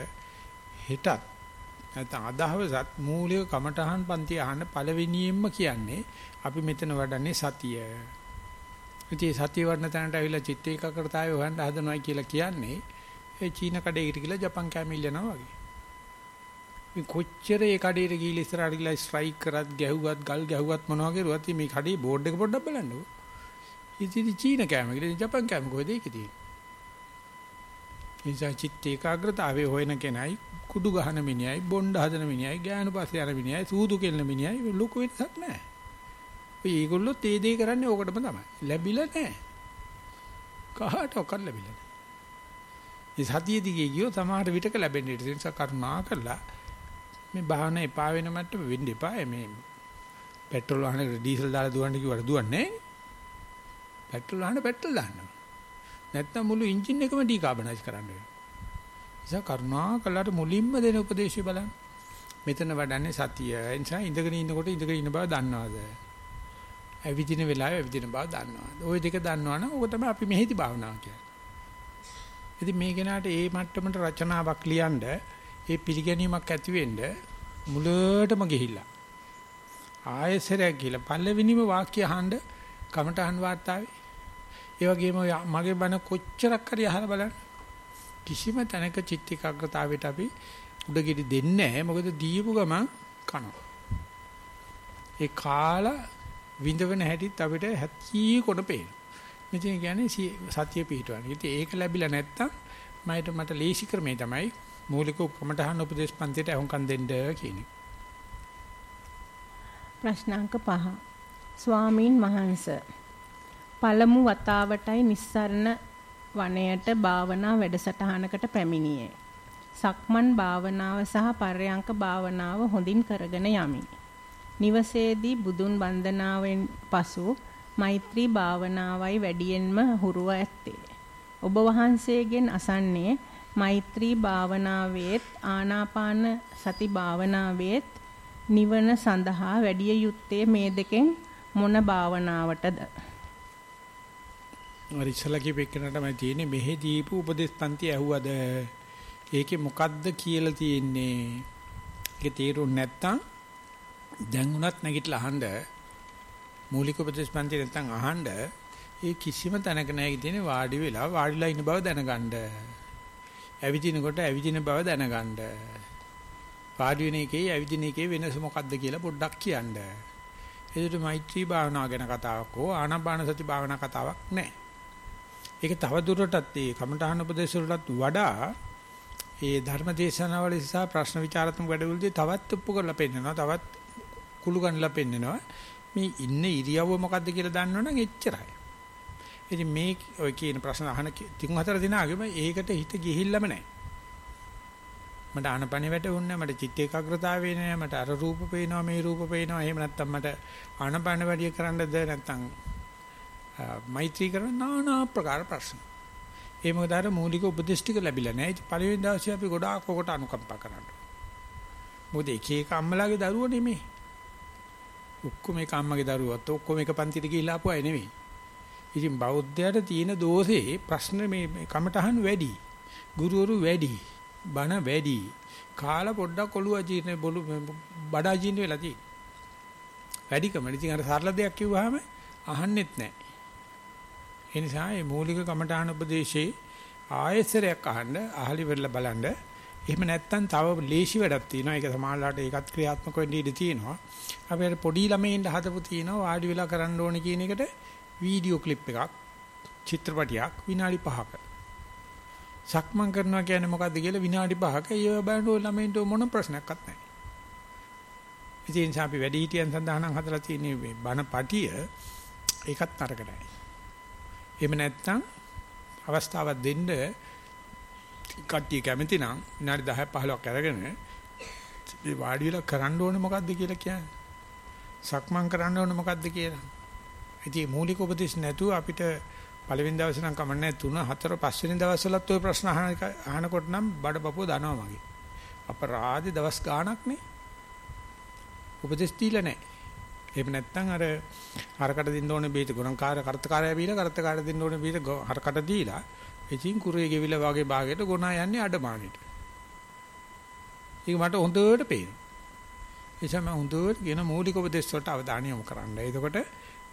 හෙටත් නැත්නම් අදහවසත් මූලික කමඨහන් පන්ති අහන්න පළවෙනියෙන්ම කියන්නේ අපි මෙතන වඩන්නේ සතිය. ඉතින් සතිය වඩන තැනට ඇවිල්ලා චිත්ත ඒකාග්‍රතාවය හොයන්න හදනවා කියලා කියන්නේ ඒ චීන කඩේකට ගිහලා ජපන් කැමිල් යනවා වගේ. මේ කොච්චර ඒ කඩේට ගිහලා ඉස්සරහට ගිහලා ස්ට්‍රයික් කරත් ගැහුවත් ගල් ගැහුවත් මොනවා කරුවත් මේ කඩේ බෝඩ් එක පොඩ්ඩක් බලන්නකෝ. ඉතින් චීන කැම කියලා ජපන් කැම කොහෙද ඒක තියෙන්නේ? නිසා චිත්ත ඒකාග්‍රතාවයේ හොයන කෙනයි කුඩු ගහන මිනිහයි බොණ්ඩ හදන මිනිහයි ගෑනු පස්සේ යන මිනිහයි සූදු කෙල්ල මිනිහයි ලොකු වෙනසක් නැහැ. ඔය ඒගොල්ලෝ තේ දේ කරන්නේ ඕකටම තමයි. ලැබිලා නැහැ. කහට ඔක්කත් ලැබිලා නැහැ. මේ සතිය දිගේ ගියෝ සමහර විටක ලැබෙන්නේ ඒ නිසා කරුණා කරලා මේ බාහන එපා වෙන මට්ටම වෙන්න එපා මේ පෙට්‍රල් වහනකට ඩීසල් දාලා දුවන්න කිව්වට දුවන්නේ නැහැ. පෙට්‍රල් වහන පෙට්‍රල් දාන්නවා. නැත්නම් මුළු එන්ජින් එකම ඩිකාබනයිස් කරන්න වෙනවා. නිසා කරුණා කළාට මුලින්ම දෙන උපදේශය බලන්න. මෙතන වඩන්නේ සතිය. ඒ නිසා ඉඳගෙන ඉන්නකොට ඉඳගෙන ඉන්න බව දන්නවද? ඇවිදින වෙලාවේ ඇවිදින බව දන්නවද? ওই දෙක දන්නවනම් ඕක තමයි අපි මෙහෙදි භාවනාව කියන්නේ. ඉතින් මේ කෙනාට ඒ මට්ටමට රචනාවක් ලියනද ඒ පිළිගැනීමක් ඇති වෙන්න මුලටම ගිහිල්ලා. ආයෙසරයක් ගිහිල්ලා. පළවෙනිම වාක්‍ය අහන්න කමටහන් වාර්තාවේ. ඒ වගේම මගේ බණ කොච්චරක් හරි අහලා බලන්න. කිසිම තැනක චිත්ත ඒකාග්‍රතාවයට අපි උඩගෙඩි දෙන්නේ නැහැ. මොකද දීපු ගමන් කනවා. ඒ කාලා විඳවන හැටිත් අපිට හැකී කොට පේන. මෙතන කියන්නේ සතිය පිහිටවන. ඉතින් ඒක ලැබිලා නැත්තම් මට මට ලේසි ක්‍රමේ තමයි මූලික කමඨහන් උපදේශ පන්තියට අහුම්කම් දෙන්න කියන්නේ. ප්‍රශ්නාංක 5. ස්වාමීන් වහන්සේ පළමු වතාවටයි නිස්සරණ වනයේට භාවනා වැඩසටහනකට පැමිණියේ. සක්මන් භාවනාව සහ පර්යංක භාවනාව හොඳින් කරගෙන යමි. නිවසේදී බුදුන් වන්දනාවෙන් පසු මෛත්‍රී භාවනාවයි වැඩියෙන්ම හුරුව ඇත්තේ. ඔබ වහන්සේගෙන් අසන්නේ මෛත්‍රී භාවනාවේත් ආනාපාන සති භාවනාවේත් නිවන සඳහා වැඩි යුත්තේ මේ දෙකෙන් මොන භාවනාවටද? අර ඉස්සලා කියපෙන්නට මම තියෙන්නේ මෙහෙ දීපු උපදේශ පන්ති ඇහුවද? ඒකේ මොකද්ද කියලා තියෙන්නේ? ඒක තේරුම් නැත්තම් දැන් උනත් නැගිටලා අහන්න මූලික උපදේශ පන්ති නැත්තම් අහන්න ඒ කිසිම තැනක නැහැ තියෙන්නේ වාඩි වෙලා වාඩිලා ඉන්න බව දැනගන්න. ඇවිදිනකොට ඇවිදින බව දැනගන්න. වාඩි වෙන එකේ ඇවිදින එකේ වෙනස මොකක්ද කියලා පොඩ්ඩක් කියන්න. ඒකට මෛත්‍රී භාවනාව ගැන කතාවක් හෝ ආනාපාන සති භාවනා කතාවක් නැහැ. ඒක තව දුරටත් ඒ කමඨහන උපදේශ වලටත් වඩා ඒ ධර්ම දේශනාවල සහ ප්‍රශ්න විචාරාත්මක වැඩවලදී තවත් ඔප්පු කරලා පෙන්නනවා තවත් කුළු ගන්නලා පෙන්නනවා මේ ඉන්න ඉරියව්ව මොකද්ද කියලා දන්නවනම් එච්චරයි. ඉතින් මේ ඔය කියන ප්‍රශ්න අහන තුන් හතර දිනාගෙම ඒකට හිත ගිහිල්ලම නැහැ. මට ආනපනෙ වැටුන්නේ මට චිත්ත ඒකාග්‍රතාවය නෑ මට අර රූප පේනවා මේ රූප පේනවා එහෙම නැත්නම් මට ආනපන වැඩි කරන්නද නැත්නම් මෛත්‍රී කරන নানা ප්‍රකාර ප්‍රශ්න. ඒ මොකද අර මූලික උපදේශ ටික ලැබිලා නෑ. ඉතින් පළවෙනි දවසේ අපි ගොඩාක් ඔකට අනුකම්පා කරනවා. මොකද එක එක අම්මලාගේ දරුවෝ නෙමෙයි. ඔක්කොම එක අම්මගේ දරුවෝත් ඔක්කොම එක පන්තියට ගිහිල්ලා ආපු අය නෙමෙයි. ඉතින් බෞද්ධයාට තියෙන දෝෂේ ප්‍රශ්න මේ කමටහන් වැඩි. ගුරුවරු වැඩි. බණ වැඩි. කාලා පොඩ්ඩක් ඔළුව අජීර්ණ බොළු බඩ අජීර්ණ වෙලා තියෙන්නේ. වැඩිකම. ඉතින් අර සරල දෙයක් කිව්වහම අහන්නෙත් නැහැ. ඒ නිසා මේ මූලික කමඨාන උපදේශේ ආයසරයක් අහන්න අහලි වෙලා බලන්න. එහෙම නැත්නම් තව ලේසි වැඩක් තියෙනවා. ඒක සමාජලාට ඒකත් ක්‍රියාත්මක වෙන්න ඉඩ තියෙනවා. අපි අර පොඩි ළමයින්ට හදපු තියෙනවා වාඩි වෙලා කරන්න ඕනේ කියන එකට වීඩියෝ ක්ලිප් එකක් චිත්‍රපටියක් විනාඩි 5ක. සක්මන් කරනවා කියන්නේ මොකද්ද කියලා විනාඩි 5ක ඒව බලනකොට ළමයින්ට මොන ප්‍රශ්නයක්වත් නැහැ. ඉතින් අපි වැඩි හිටියන් සඳහා නම් හදලා තියෙන මේ බණ පටිය ඒකත් නරක නැහැ. එහෙම නැත්නම් අවස්ථාවක් දෙන්න කට්ටිය කැමති නම් විනාඩි 10 15ක් අරගෙන මේ වාඩි වෙලා කරන්න ඕනේ මොකද්ද කියලා කියන්නේ. සක්මන් කරන්න ඕනේ මොකද්ද කියලා. ඉතින් මූලික උපදේශ නැතුව අපිට පළවෙනි දවසේ නම් කමන්නේ තුන හතර පස්වෙනි දවස්වලත් ওই ප්‍රශ්න අහනකොට නම් බඩපපුව දනවා මගේ. අපරාධි දවස් ගාණක් නේ. උපදේශ දීලා නැහැ. එහෙම නැත්නම් අර හරකට දෙන්න ඕනේ බීත ගුණකාර කරතකාරය බීලා කරතකාරය දෙන්න ඕනේ බීත හරකට දීලා ඉතින් කුරේ ගෙවිලා වගේ භාගයට ගොනා යන්නේ අඩමාණිට. ඒක මට හොඳට පේනවා. එනිසා මම හොඳට කියන මූලික උපදේශ වලට අවධානය යොමු කරන්න. එතකොට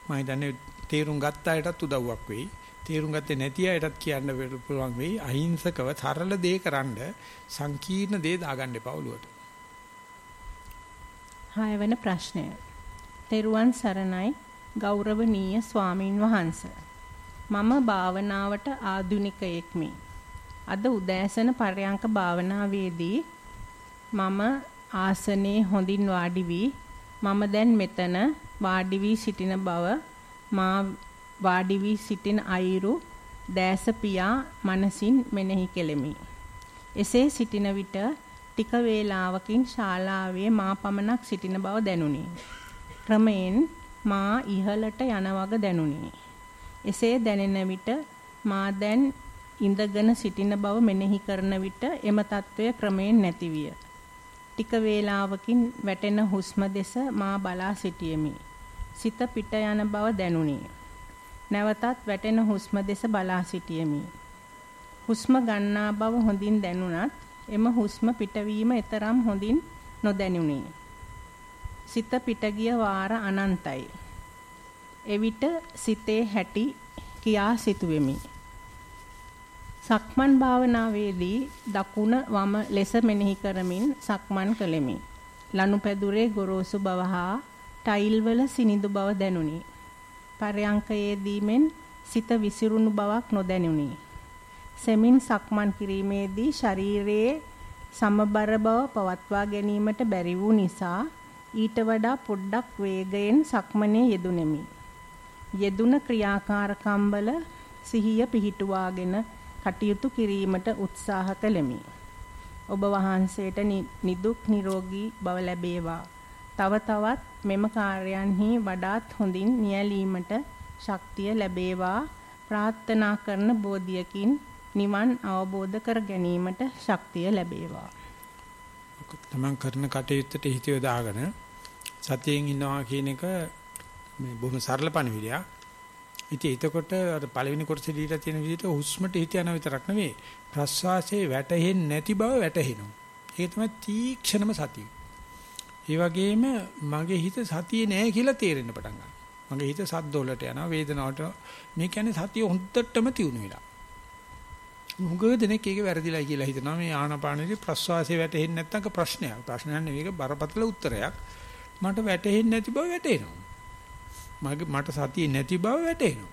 මම හිතන්නේ තේරුම් ගත්ත අයටත් උදව්වක් වෙයි. තේරුම් ගත්තේ නැති අයටත් කියන්න පුළුවන් වෙයි. අහිංසකව සරල දේ කරන්න සංකීර්ණ දේ දාගන්න එපා ඔලුවට. හය වෙන ප්‍රශ්නය. තෙරුවන් සරණයි ගෞරවනීය ස්වාමින් වහන්සේ. මම භාවනාවට ආධුනිකයෙක්මි. අද උදෑසන පරයන්ක භාවනාවේදී මම ආසනයේ හොඳින් වාඩි වී මම දැන් මෙතන වාඩි වී සිටින බව මා වාඩි වී සිටින අයිරු දැස පියා මනසින් මෙනෙහි කෙලෙමි. එසේ සිටින විට ටික වේලාවකින් ශාලාවේ මා පමණක් සිටින බව දැනුනි. ක්‍රමයෙන් මා ඉහළට යන වග දැනුනි. එසේ දැනෙන විට මා දැන් ඉඳගෙන සිටින බව මෙනෙහි කරන විට එම తත්වය ක්‍රමයෙන් නැතිවිය. ටික වේලාවකින් වැටෙන හුස්ම දෙස මා බලා සිටියෙමි. සිත පිට යන බව දැනුනි. නැවතත් වැටෙන හුස්ම දෙස බලා සිටියෙමි. හුස්ම ගන්නා බව හොඳින් දැනුණත් එම හුස්ම පිටවීම එතරම් හොඳින් නොදැනුනි. සිත පිට ගිය වාර අනන්තයි. එවිට සිතේ හැටි කියා සිටුවෙමි. සක්මන් භාවනාවේදී දකුණ වම ලෙස මෙනෙහි කරමින් සක්මන් කළෙමි. ලනුපැදුරේ ගොරෝසු බව හා ටයිල් වල සිනිඳු බව දැනුනි. පරයන්කයේදීමෙන් සිත විසිරුණු බවක් නොදැනුනි. සෙමින් සක්මන් කිරීමේදී ශරීරයේ සමබර බව පවත්වා ගැනීමට බැරි වූ නිසා ඊට වඩා පොඩ්ඩක් වේගයෙන් සක්මනේ යෙදුණෙමි. යෙදුන ක්‍රියාකාරකම් වල සිහිය පිහිටුවාගෙන කටයුතු කිරීමට උත්සාහ කළෙමි. ඔබ වහන්සේට නිදුක් නිරෝගී බව ලැබේවා. තව තවත් මෙම කාර්යයන්හි වඩාත් හොඳින් නියැලීමට ශක්තිය ලැබේවා ප්‍රාර්ථනා කරන බෝධියකින් නිවන් අවබෝධ කර ගැනීමට ශක්තිය ලැබේවා. තමන් කරන කටයුත්තට හිත යොදාගෙන සතියෙන් ඉන්නවා කියන එක මේ බොහොම සරල පණිවිඩයක්. ඉතින් එතකොට අර පළවෙනි කොටසේ දීලා තියෙන විදිහට හුස්මට හිත යන විතරක් නෙවෙයි ප්‍රස්වාසයේ වැටෙන්නේ නැති බව වැටහෙනවා. ඒක තමයි තීක්ෂණම සතිය. ඒ වගේම මගේ හිත සතියේ නෑ කියලා තේරෙන්න පටන් ගන්නවා. මගේ හිත සද්දවලට යනවා වේදනාවට. මේ කියන්නේ සතිය හොද්දටම තියුණු වෙලා. මුගව දෙනෙක් ඒක වැරදිලා කියලා හිතනවා. මේ ආහනපානෙදි ප්‍රස්වාසයේ වැටෙන්නේ නැත්නම් ප්‍රශ්නයක්. ප්‍රශ්නයක් නෙවෙයි ඒක බරපතල උත්තරයක්. මට වැටෙන්නේ නැති බව වැටෙනවා. මගේ මට සතිය නැති බව වැටෙනවා.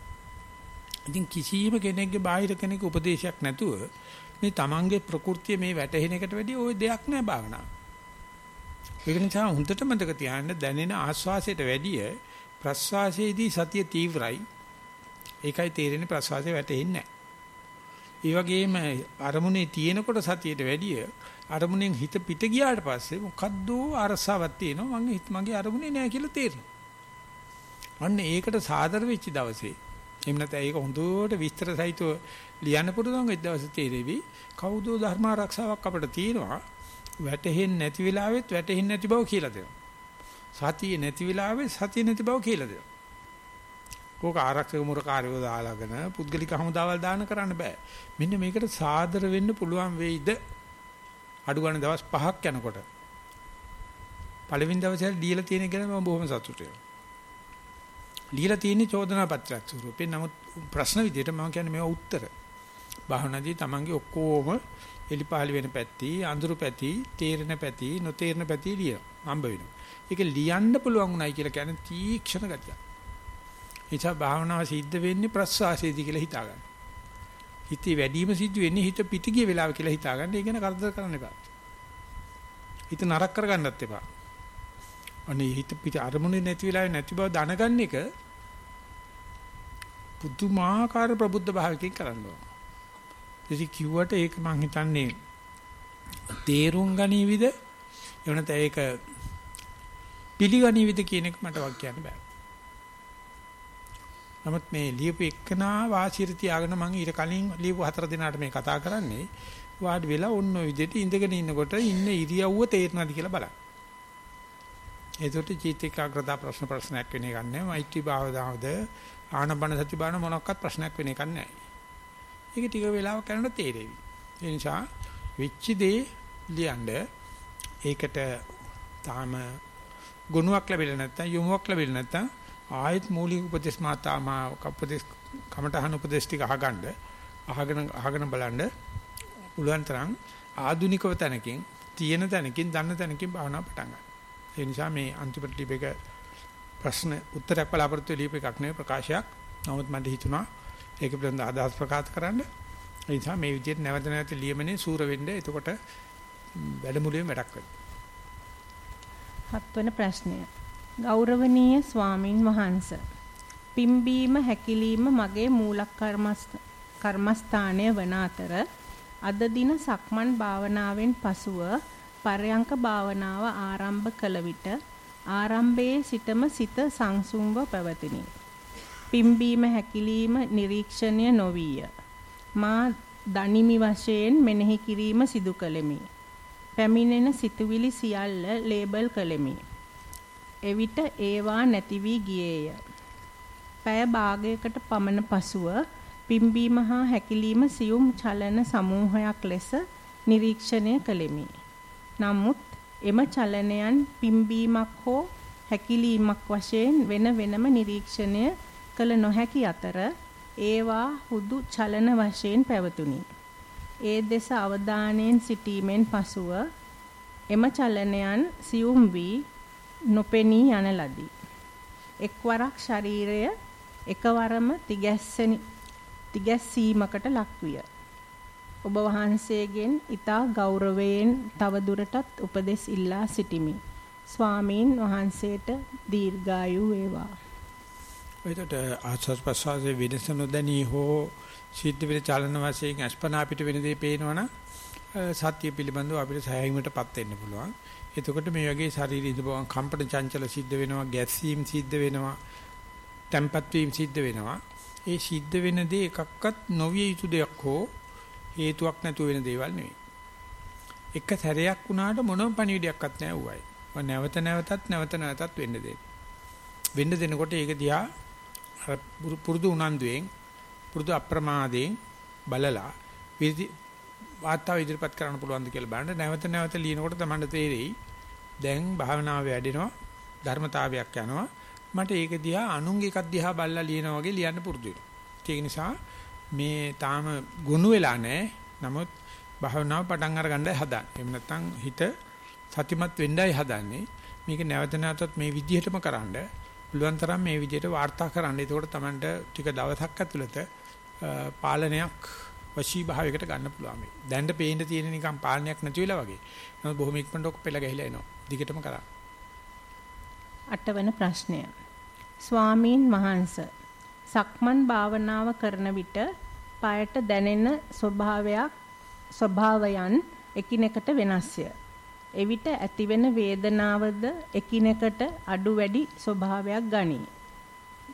ඉතින් කිසියම් කෙනෙක්ගේ බාහිර කෙනෙක් උපදේශයක් නැතුව මේ තමන්ගේ ප්‍රകൃතිය මේ වැටහෙන එකට වැඩිය ওই දෙයක් නෑ භාවනාව. ඒක නිසා හොඳට මතක තියාගන්න දැනෙන ආස්වාසයට වැඩිය ප්‍රස්වාසයේදී සතිය තීව්‍රයි. ඒකයි තේරෙන්නේ ප්‍රස්වාසය වැටෙන්නේ නැහැ. ඒ වගේම අරමුණේ තියෙනකොට සතියට වැඩිය අරමුණෙන් හිත පිට ගියාට පස්සේ මොකද්ද අරසාවක් තියෙනවා මගේ හිත මගේ අරමුණේ නැහැ කියලා තේරෙනවා. අන්න ඒකට සාදර වෙච්ච දවසේ එහෙම නැත්නම් ඒක හොඳට විස්තර සහිතව ලියන්න පුරුදුන් වෙච්ච දවසේ තේරෙවි කවුදෝ ධර්ම ආරක්ෂාවක් අපිට තියෙනවා වැටෙන්නේ නැති වෙලාවෙත් වැටෙන්නේ නැති බව කියලා දෙනවා. සතිය නැති වෙලාවෙත් සතිය නැති බව කියලා දෙනවා. කෝක ආරක්ෂක මුරකාරයෝ දාලාගෙන පුද්ගලික හමුදාවල් දාන කරන්න බෑ. මෙන්න මේකට සාදර වෙන්න පුළුවන් වෙයිද? අඩු ගන්න දවස් 5ක් යනකොට. පළවෙනි දවසේ දීලා තියෙන ගැන මම බොහොම සතුටුයි. දීලා තියෙන චෝදනා පත්‍රයක් ස්වරූපේ. නමුත් ප්‍රශ්න විදිහට මම කියන්නේ මේවා උත්තර. භාවනාදී තමන්ගේ ඔක්කොම එලිපාලි වෙන පැති, අඳුරු පැති, තේරෙන පැති, නොතේරෙන පැති ලියන. හම්බ වෙනවා. ඒක ලියන්න පුළුවන් උනායි කියලා කියන්නේ තීක්ෂණ ගතියක්. නිසා භාවනාව සිද්ධ වෙන්නේ ප්‍රස්වාසයේදී කියලා හිතාගන්න. හිතේ වැඩිම සිද්ධ වෙන්නේ හිත පිටිගිය වෙලාව කියලා හිතාගන්න. ඒ ගැන කරදර කරන්න එපා. හිත නරක කරගන්නත් එපා. අනේ හිත පිට අරමුණේ නැති වෙලාවේ නැති බව දැනගන්න එක පුදුමාකාර ප්‍රබුද්ධ භාවයකින් කරන්න ඕන. ඉතින් කිව්වට ඒක මං හිතන්නේ තේරුම් ගනීවිද? එවනත ඒක පිළිගනීවිද කියන එක මට වක් කියන්න බෑ. නමුත් මේ ලියපු එක්කනා වාසියට තියාගෙන මම ඊට කලින් ලියපු හතර දිනාට මේ කතා කරන්නේ වාඩි වෙලා ඔන්න ඔය විදිහට ඉඳගෙන ඉන්නකොට ඉන්න ඉරියව්ව තේරෙනවද කියලා බලන්න. ඒකට චිත්ත ඒකාග්‍රතා ප්‍රශ්න ප්‍රශ්නයක් වෙන එකක් නෑ. මෛත්‍රී භාවදාවද ආනබන සති බාන මොනක්වත් ප්‍රශ්නයක් වෙන එකක් නෑ. ඒක ටික වෙලාවක් කරනකොට තේරෙවි. ඒ නිසා විච්ච දේ ලියන්න ඒකට තාම ගුණයක් ලැබෙලා නැත්නම් යොමුවක් ලැබෙලා නැත්නම් ආයෙත් මූලික උපදේශ මාතා මා උපදේශ කමඨහන උපදේශ ටික අහගන්න අහගෙන අහගෙන බලන්න පුළුවන් තරම් ආධුනිකව තැනකින් තියෙන තැනකින් දන්න තැනකින් භාවනා පටන් ගන්න. ඒ නිසා මේ අන්තිමට ලිපේක ප්‍රශ්න උත්තරයක් බලාපොරොත්තු ලිප එකක් නෙවෙයි ප්‍රකාශයක්. නමුත් මට හිතුණා ඒක පිළිබඳ අදහස් ප්‍රකාශ කරන්න. ඒ නිසා මේ විදිහට නැවත නැවත ලියමනේ සූර වෙන්න. එතකොට වැඩමුළුවේ වැඩක් වෙනවා. හත්වන ප්‍රශ්නය. ගෞරවනීය ස්වාමින් වහන්ස. පිම්බීම හැකිලිම මගේ මූල කර්මස්ථානය වන අතර අද දින සක්මන් භාවනාවෙන් පසුව පරයන්ක භාවනාව ආරම්භ කළ විට ආරම්භයේ සිටම සිත සංසුන්ව පැවතිනි. පිම්බීම හැකිලිම නිරීක්ෂණය නොවිය. මා දනිමි වශයෙන් මෙනෙහි කිරීම සිදු කළෙමි. පැමිණෙන සිතුවිලි සියල්ල ලේබල් කළෙමි. එවිට ඒවා නැති වී ගියේය. පැය භාගයකට පමණ පසුව පිම්බීම හා හැකිලිම සියුම් චලන සමූහයක් ලෙස නිරීක්ෂණය කළෙමි. නමුත් එම චලනයන් පිම්බීමක් හෝ හැකිලීමක් වශයෙන් වෙන වෙනම නිරීක්ෂණය කළ නොහැකි අතර ඒවා හුදු චලන වශයෙන් පැවතුණි. ඒ දෙස අවධානයෙන් සිටීමෙන් පසුව එම චලනයන් සියුම් වී නොපෙනී යන ලදී. එක්වරක් ශරීරය එකවරම තිගැස්සෙනි තිගැස්සීමකට ලක්විය. ඔබ වහන්සේගෙන් ඊතා ගෞරවයෙන් තව දුරටත් උපදෙස් ඉල්ලා සිටිමි. ස්වාමීන් වහන්සේට දීර්ඝායු වේවා. එතකොට ආස්වාස් ප්‍රසවාසයේ වෙනස නොදැනී හෝ සිද්ධ වෙන චලන වශයෙන් අස්පනා පිට වෙන දේ පේනවනම් සත්‍ය පිළිබඳව අපිට සෑහීමටපත් වෙන්න පුළුවන්. එතකොට මේ වගේ ශරීරය ඉදපුවම කම්පන චංචල සිද්ධ වෙනවා, ගැස්සීම් සිද්ධ වෙනවා, තැම්පත් වීම සිද්ධ වෙනවා. ඒ සිද්ධ වෙන දේ එකක්වත් නොවිය යුතු දෙයක් හෝ හේතුවක් නැතුව වෙන දේවල් නෙවෙයි. එක සැරයක් වුණාට මොනම පණිවිඩයක්වත් නැහැ ඌයි. නැවත නැවතත් නැවත නැවතත් වෙන්න දෙන්න. වෙන්න දෙනකොට ඒක දිහා පුරුදු උනන්දුවෙන් පුරුදු අප්‍රමාදයෙන් බලලා වාතාව ඉදිරිපත් කරන්න පුළුවන්ද කියලා බලන්න. නැවත නැවත ලියනකොට තමයි තේරෙයි. දැන් භාවනාව වැඩෙනවා ධර්මතාවයක් යනවා. මට ඒක දිහා අනුන්ගේ එකක් දිහා බලලා ලියනා වගේ ලියන්න පුරුදු වෙනවා. ඒක නිසා මේ තාම ගුණ වෙලා නැහැ. නමුත් භාවනාව පටන් අරගන්නයි හදන්නේ. එහෙම නැත්නම් හිත සතිමත් වෙන්නයි හදන්නේ. මේක නැවත නැවතත් මේ විදිහටම කරන්න. පුළුවන් තරම් මේ විදිහට වාර්තා කරන්න. එතකොට Tamanට ටික දවසක් ඇතුළත පාලනයක් වශී භාවයකට ගන්න පුළුවන් මේ. දැන්ට පේන්න තියෙන නිකන් පාලනයක් නැති වෙලා වගේ. නමුත් බොහොම ඉක්මනට ඔක පෙළ ගහලා එනවා. දිගටම කරා. අටවන ප්‍රශ්නය. ස්වාමීන් වහන්සේ සක්මන් භාවනාව කරන විට පායට දැනෙන ස්වභාවයක් ස්වභාවයන් එකිනෙකට වෙනස්ය. එවිට ඇතිවෙන වේදනාවද එකිනෙකට අඩු වැඩි ස්වභාවයක් ගනී.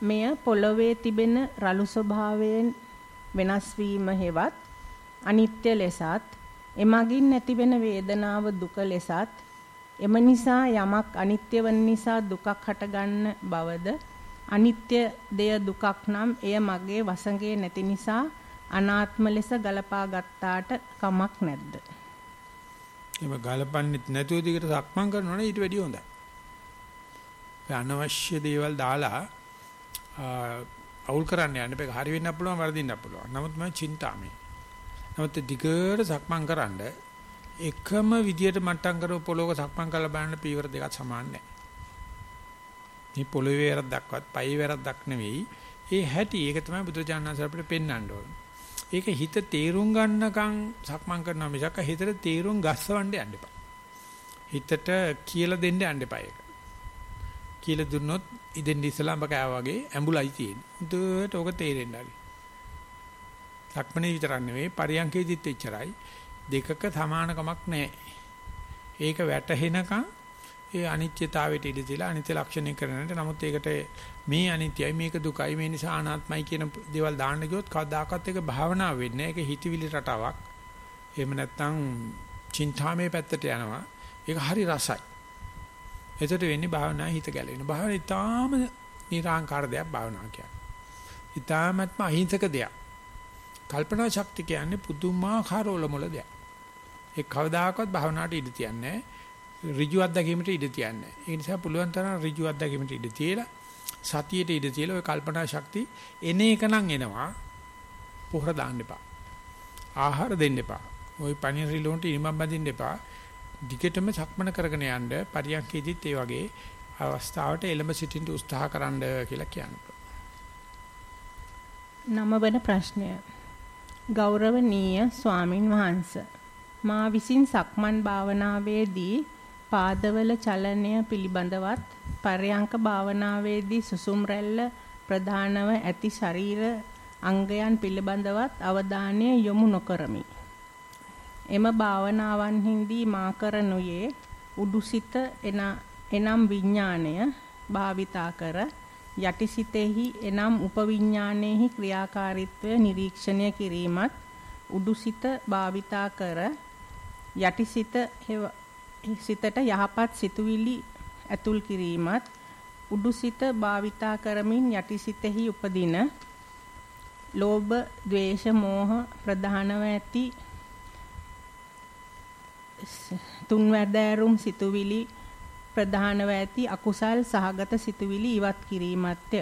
මෙය පොළවේ තිබෙන රළු ස්වභාවයෙන් වෙනස් වීම හෙවත් අනිත්‍ය ලෙසත් එමගින් නැතිවෙන වේදනාව දුක ලෙසත් එම නිසා යමක් අනිත්‍ය වන නිසා දුකක් හටගන්න බවද අනිත්‍ය දෙය දුකක් නම් එය මගේ වසඟේ නැති නිසා අනාත්ම ලෙස ගලපා ගත්තාට කමක් නැද්ද එහෙම ගලපන්නෙත් නැතුව දිගට සක්මන් කරනවනේ ඊට වැඩිය හොඳයි. අනවශ්‍ය දේවල් දාලා අවුල් කරන්න යන්න බෑ. හරි වෙන්න පුළුවන් වරදින්න පුළුවන්. නමුත් මම චින්තාමේ. නමුත් දිගට සක්මන් කරන්න එකම විදියට මට්ටම් කරව පොළොක සක්මන් කරලා බලන්න පීවර දෙකක් සමාන නැහැ. මේ පොළොවේ වැරද්දක්වත් පයේ වැරද්දක් නෙවෙයි. ඒ හැටි ඒක තමයි බුදුචානන්ස අපිට පෙන්වන්න ඕනේ. ඒක හිත තේරුම් ගන්නකම් සක්මන් කරනවා මිසක් හිතට තේරුම් ගස්සවන්න යන්න එපා. හිතට කියලා දෙන්න යන්න එපා ඒක. කියලා දුන්නොත් ඉදෙන් ඉස්සලා අඹ කෑවා වගේ ඇඹුලයි තියෙන්නේ. හුදුට ඕක තේරෙන්න හරි. සක්මනේ විතරක් නෙවෙයි පරියන්කේදිත් එච්චරයි. දෙකක සමානකමක් නැහැ. ඒක වැටහෙනකම් ඒ අනිත්‍යතාවයට ඉඩ දීලා අනිත්‍ය ලක්ෂණය කරනට නමුත් ඒකට මේ අනිත්‍යයි මේක දුකයි මේ නිසා අනාත්මයි කියන දේවල් දාන්න ගියොත් කවදාකවත් ඒක භාවනාව වෙන්නේ නැහැ. ඒක හිතවිලි රටාවක්. එහෙම නැත්නම් චින්තාමේ පැත්තට යනවා. ඒක හරි රසයි. එතකොට වෙන්නේ භාවනා හිත ගැලවෙන. භාවනා ඊටාම නිර්ආංකාර දෙයක් භාවනා කියන්නේ. ඊටාමත්ම අහිංසක දෙයක්. කල්පනා ශක්තිය කියන්නේ පුදුමාකාර ඔලොමොල දෙයක්. ඒ කවදාකවත් භාවනාවට ඉඩ තියන්නේ නැහැ. ඍජු අත්දැකීමට ඉඩ තියන්නේ. ඒ නිසා පුළුවන් තරම් ඍජු අත්දැකීමට ඉඩ තියලා සතියට ඉඩ තියලා ওই කල්පනා ශක්තිය එන එක නම් එනවා. පොහොර දාන්න එපා. ආහාර දෙන්න එපා. ওই පණිර රිලොන්ට ඉනිමම් බඳින්න එපා. දිගටම සක්මන කරගෙන යන්න පරියන්කේදීත් ඒ වගේ අවස්ථාවට එළඹ සිටින්න උත්සාහ කරන්න කියලා කියනවා. නමවන ප්‍රශ්නය. ගෞරවනීය ස්වාමින් වහන්සේ මා විසින් සක්මන් භාවනාවේදී පාදවල චලනය පිළිබඳවත් පරයන්ක භාවනාවේදී සුසුම් රැල්ල ප්‍රධානව ඇති ශරීර අංගයන් පිළිබඳවත් අවධානය යොමු නොකරමි. එම භාවනාවන්හිදී මා කරනුයේ උඩුසිත එනම් විඥාණය භාවිතා කර යටිසිතෙහි එනම් උපවිඥානයේහි ක්‍රියාකාරීත්වය නිරීක්ෂණය කිරීමත් උඩුසිත භාවිතා කර යටිසිත සිතට යහපත් සිතුවිලි ඇතුල් කිරීමත් උඩුසිත භාවිතා කරමින් යටිසිතෙහි උපදින ලෝභ, ద్వේෂ, මෝහ ප්‍රධානව ඇති තුන්වැදෑරුම් සිතුවිලි ප්‍රධානව ඇති අකුසල් සහගත සිතුවිලි ඉවත් කිරීමත්ය.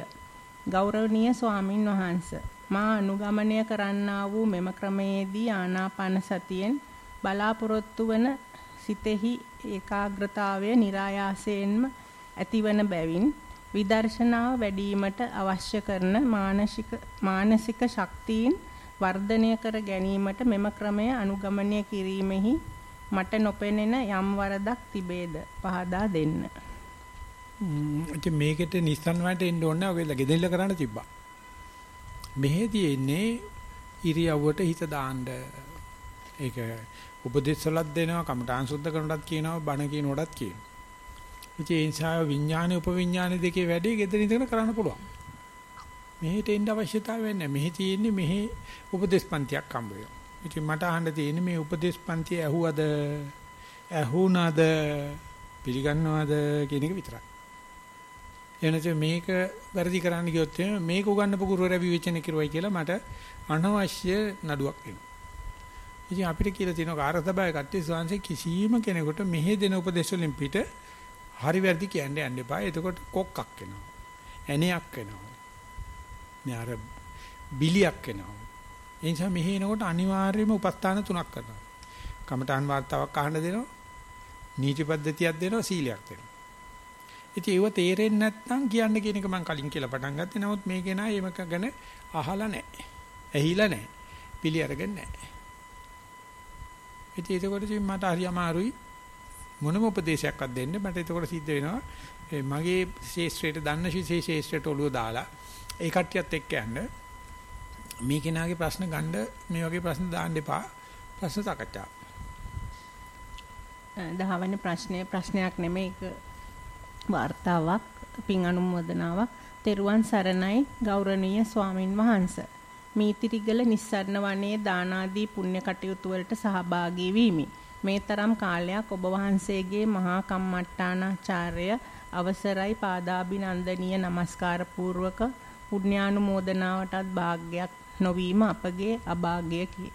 ගෞරවනීය ස්වාමින් වහන්සේ මා අනුගමනය කරන්නා වූ මෙම ක්‍රමයේදී ආනාපාන සතියෙන් බලාපොරොත්තු වන සිතෙහි ඒකාග්‍රතාවය નિરાයාසයෙන්ම ඇතිවන බැවින් විදර්ශනාව වැඩිවීමට අවශ්‍ය කරන මානසික මානසික ශක්තියින් වර්ධනය කර ගැනීමට මෙම ක්‍රමය අනුගමනය කිරීමෙහි මට නොපෙනෙන යම් වරදක් තිබේද පහදා දෙන්න. ඉතින් මේකට නිස්සන් වලට එන්න ඕනේ ඔයගොල්ලෝ ගෙදෙල්ල කරන්න තිබ්බා. මෙහෙදී එන්නේ ඉරියව්වට හිත දාන්න. ඒක උපදේශවලත් දෙනවා කමඨාන් සුද්ධ කරනටත් කියනවා බණ කියනකොටත් කියනවා. ඉතින් ඒ නිසා විඥානේ උපවිඥානේ දෙකේ වැඩේ ගෙදර ඉඳගෙන කරන්න පුළුවන්. මෙහෙට එන්න අවශ්‍යතාවයක් නැහැ. මෙහි තියෙන්නේ මෙහි උපදේශපන්තියක් හම්බ වෙනවා. ඉතින් මට අහන්න තියෙන්නේ මේ උපදේශපන්තිය ඇහුවද? ඇහුණාද? පිළිගන්නවද කියන එක විතරයි. එනනම් මේක වැරදි කරන්න ගියොත් මේක උගන්නපු ගුරුවරයා විවේචනය කරුවයි කියලා මට අනවශ්‍ය නඩුවක් එනවා. ඉතින් අපිට කියලා තියෙනවා කාර්යසභාවේ කට්ටිය ස්වාංශේ කිසිම කෙනෙකුට මෙහෙ දෙන උපදේශ වලින් පිට හරි වැරදි කියන්න යන්න එපා. එතකොට කොක්කක් එනවා. ඇණයක් එනවා. නේ අර බිලියක් එනවා. ඒ නිසා මෙහෙ එනකොට අනිවාර්යයෙන්ම උපස්ථාන තුනක් කරනවා. කමඨාන් වාර්තාවක් අහන්න දෙනවා. නීති පද්ධතියක් දෙනවා සීලයක් දෙනවා. ඉතින් ඒව තේරෙන්නේ නැත්නම් කියන්න කියන එක මම කලින් කියලා පටන් ගත්තේ. නමුත් මේකේ නා ඒමක ගැන අහලා නැහැ. ඇහිලා නැහැ. පිළි අරගෙන නැහැ. ඉතින් ඒකකොට ඉතින් මට හරි අමාරුයි. මොනම උපදේශයක්වත් දෙන්න. මට ඒකකොට සිද්ධ වෙනවා. මගේ ශේෂ්ත්‍රයට දන්න ශේෂ්ත්‍රයට ඔළුව දාලා ඒ කට්ටියත් එක්ක යන්න. මේ කෙනාගේ ප්‍රශ්න ගන්න මේ වගේ ප්‍රශ්න දාන්න එපා. ප්‍රශ්න සාකච්ඡා. දහවන ප්‍රශ්නය ප්‍රශ්නයක් නෙමෙයි. ඒක වார்த்தාවක් පින් අනුමೋದනාවක් තෙරුවන් සරණයි ගෞරවනීය ස්වාමින් වහන්සේ. මීතිරිගල නිස්සරණ වනයේ දානාදී පුණ්‍ය කටයුතු වලට සහභාගී වීමි. මේ තරම් කාලයක් ඔබ වහන්සේගේ මහා කම්මට්ටානාචාර්ය අවසරයි පාදාභිනන්දනීය নমස්කාර පූර්වක පුණ්‍යානුමෝදනාවටත් වාග්යක් නොවීම අපගේ අභාග්‍යකි.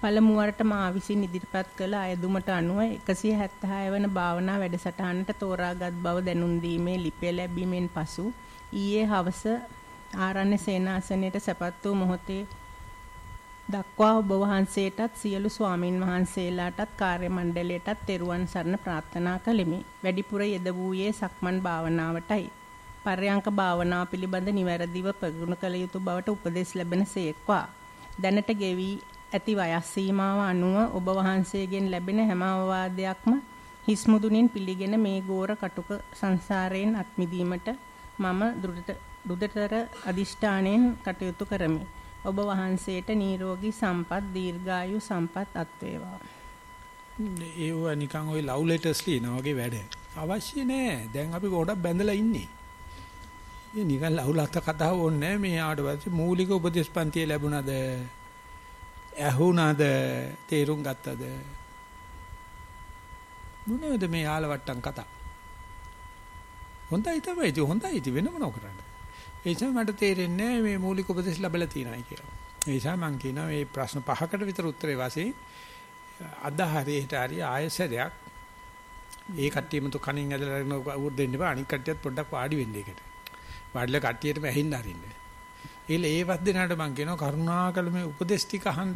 පළමු වරට මා විසින් ඉදිරිපත් කළ අයදුමට අනුව 176 වන භාවනා වැඩසටහනට තෝරාගත් බව දැනුම් දීමේ ලිපිය ලැබීමෙන් පසු ඊයේ හවස ආරණ්‍ය සේනාසනයේ සැපත් වූ මොහොතේ දක්වා ඔබ වහන්සේටත් සියලු ස්වාමින් වහන්සේලාටත් කාර්ය මණ්ඩලයටත් තෙරුවන් සරණ ප්‍රාර්ථනා කළෙමි. වැඩිපුර යෙද වූයේ සක්මන් භාවනාවටයි. පර්යංක භාවනාව පිළිබඳ නිවැරදිව ප්‍රගුණ කළ යුතු බවට උපදෙස් ලැබෙන සේක්වා. දැනට ගෙවි ඇති වයස් සීමාව අනුව ඔබ වහන්සේගෙන් ලැබෙන හැම අවවාදයක්ම හිස්මුදුනින් පිළිගෙන මේ ගෝර කටුක සංසාරයෙන් අත්මිදීමට මම දුරට දුදතර අදිෂ්ඨාණයෙන් කටයුතු කරමි. ඔබ වහන්සේට නිරෝගී සම්පත් දීර්ඝායු සම්පත් අත්වේවා. ඒව නිකන් ওই ලව් ලෙටර්ස් ලියන වගේ වැඩ. අවශ්‍ය නෑ. දැන් අපි ගොඩක් බැඳලා ඉන්නේ. මේ නිකන් ලව් ලත කතාව ඕනේ නෑ. මේ ආවට පස්සේ මූලික උපදේශ පන්තිය ලැබුණාද? ඇහුණාද? තේරුම් ගත්තද? මොනවද මේ ආලවට්ටම් කතා? හොඳයි තමයි. ඉතින් හොඳයි. ඉතින් වෙන මොනව කරන්නේ? ඒ නිසා මට තේරෙන්නේ මේ මූලික උපදේශ ලැබලා තියෙනයි කියලා. ඒ නිසා මම කියනවා මේ ප්‍රශ්න පහකට විතර උත්තරේ වශයෙන් අද හරියට හරි ආයසරයක් ඒ කට්ටියම તો කණින් ඇදලා අරගෙන උඩ දෙන්න බෑ අනික් කට්ටියත් පොඩ්ඩක් වාඩි වෙන්න ඒකට. වාඩිලා කට්ටියටම ඇහින්න අරින්න. ඒල ඒවත් දෙනාට මම කියනවා කරුණාකර මේ උපදේශ ටික අහන්න.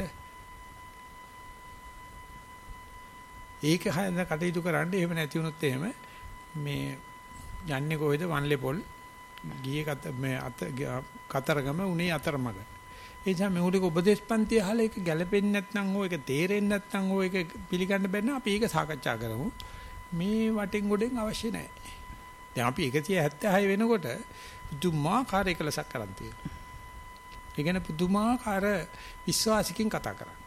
ඒක හරියට කටයුතු කරන්න එහෙම නැති වුණොත් එහෙම මේ යන්නේ කොහෙද වන්ලේ පොල් ගියේ කත මේ අත කතරගම උනේ අතරමඟ. ඒ නිසා මූලික උපදේශපන්ති අහලා ඒක ගැළපෙන්නේ නැත්නම් හෝ ඒක තේරෙන්නේ නැත්නම් හෝ ඒක පිළිගන්න බැන්න අපි ඒක සාකච්ඡා කරමු. මේ වටින් ගොඩෙන් අවශ්‍ය නැහැ. දැන් අපි 176 වෙනකොට පුදුමාකාර එකලසක් කරන් තියෙනවා. ඒ කියන්නේ පුදුමාකාර විශ්වාසිකින් කතා කරන්නේ.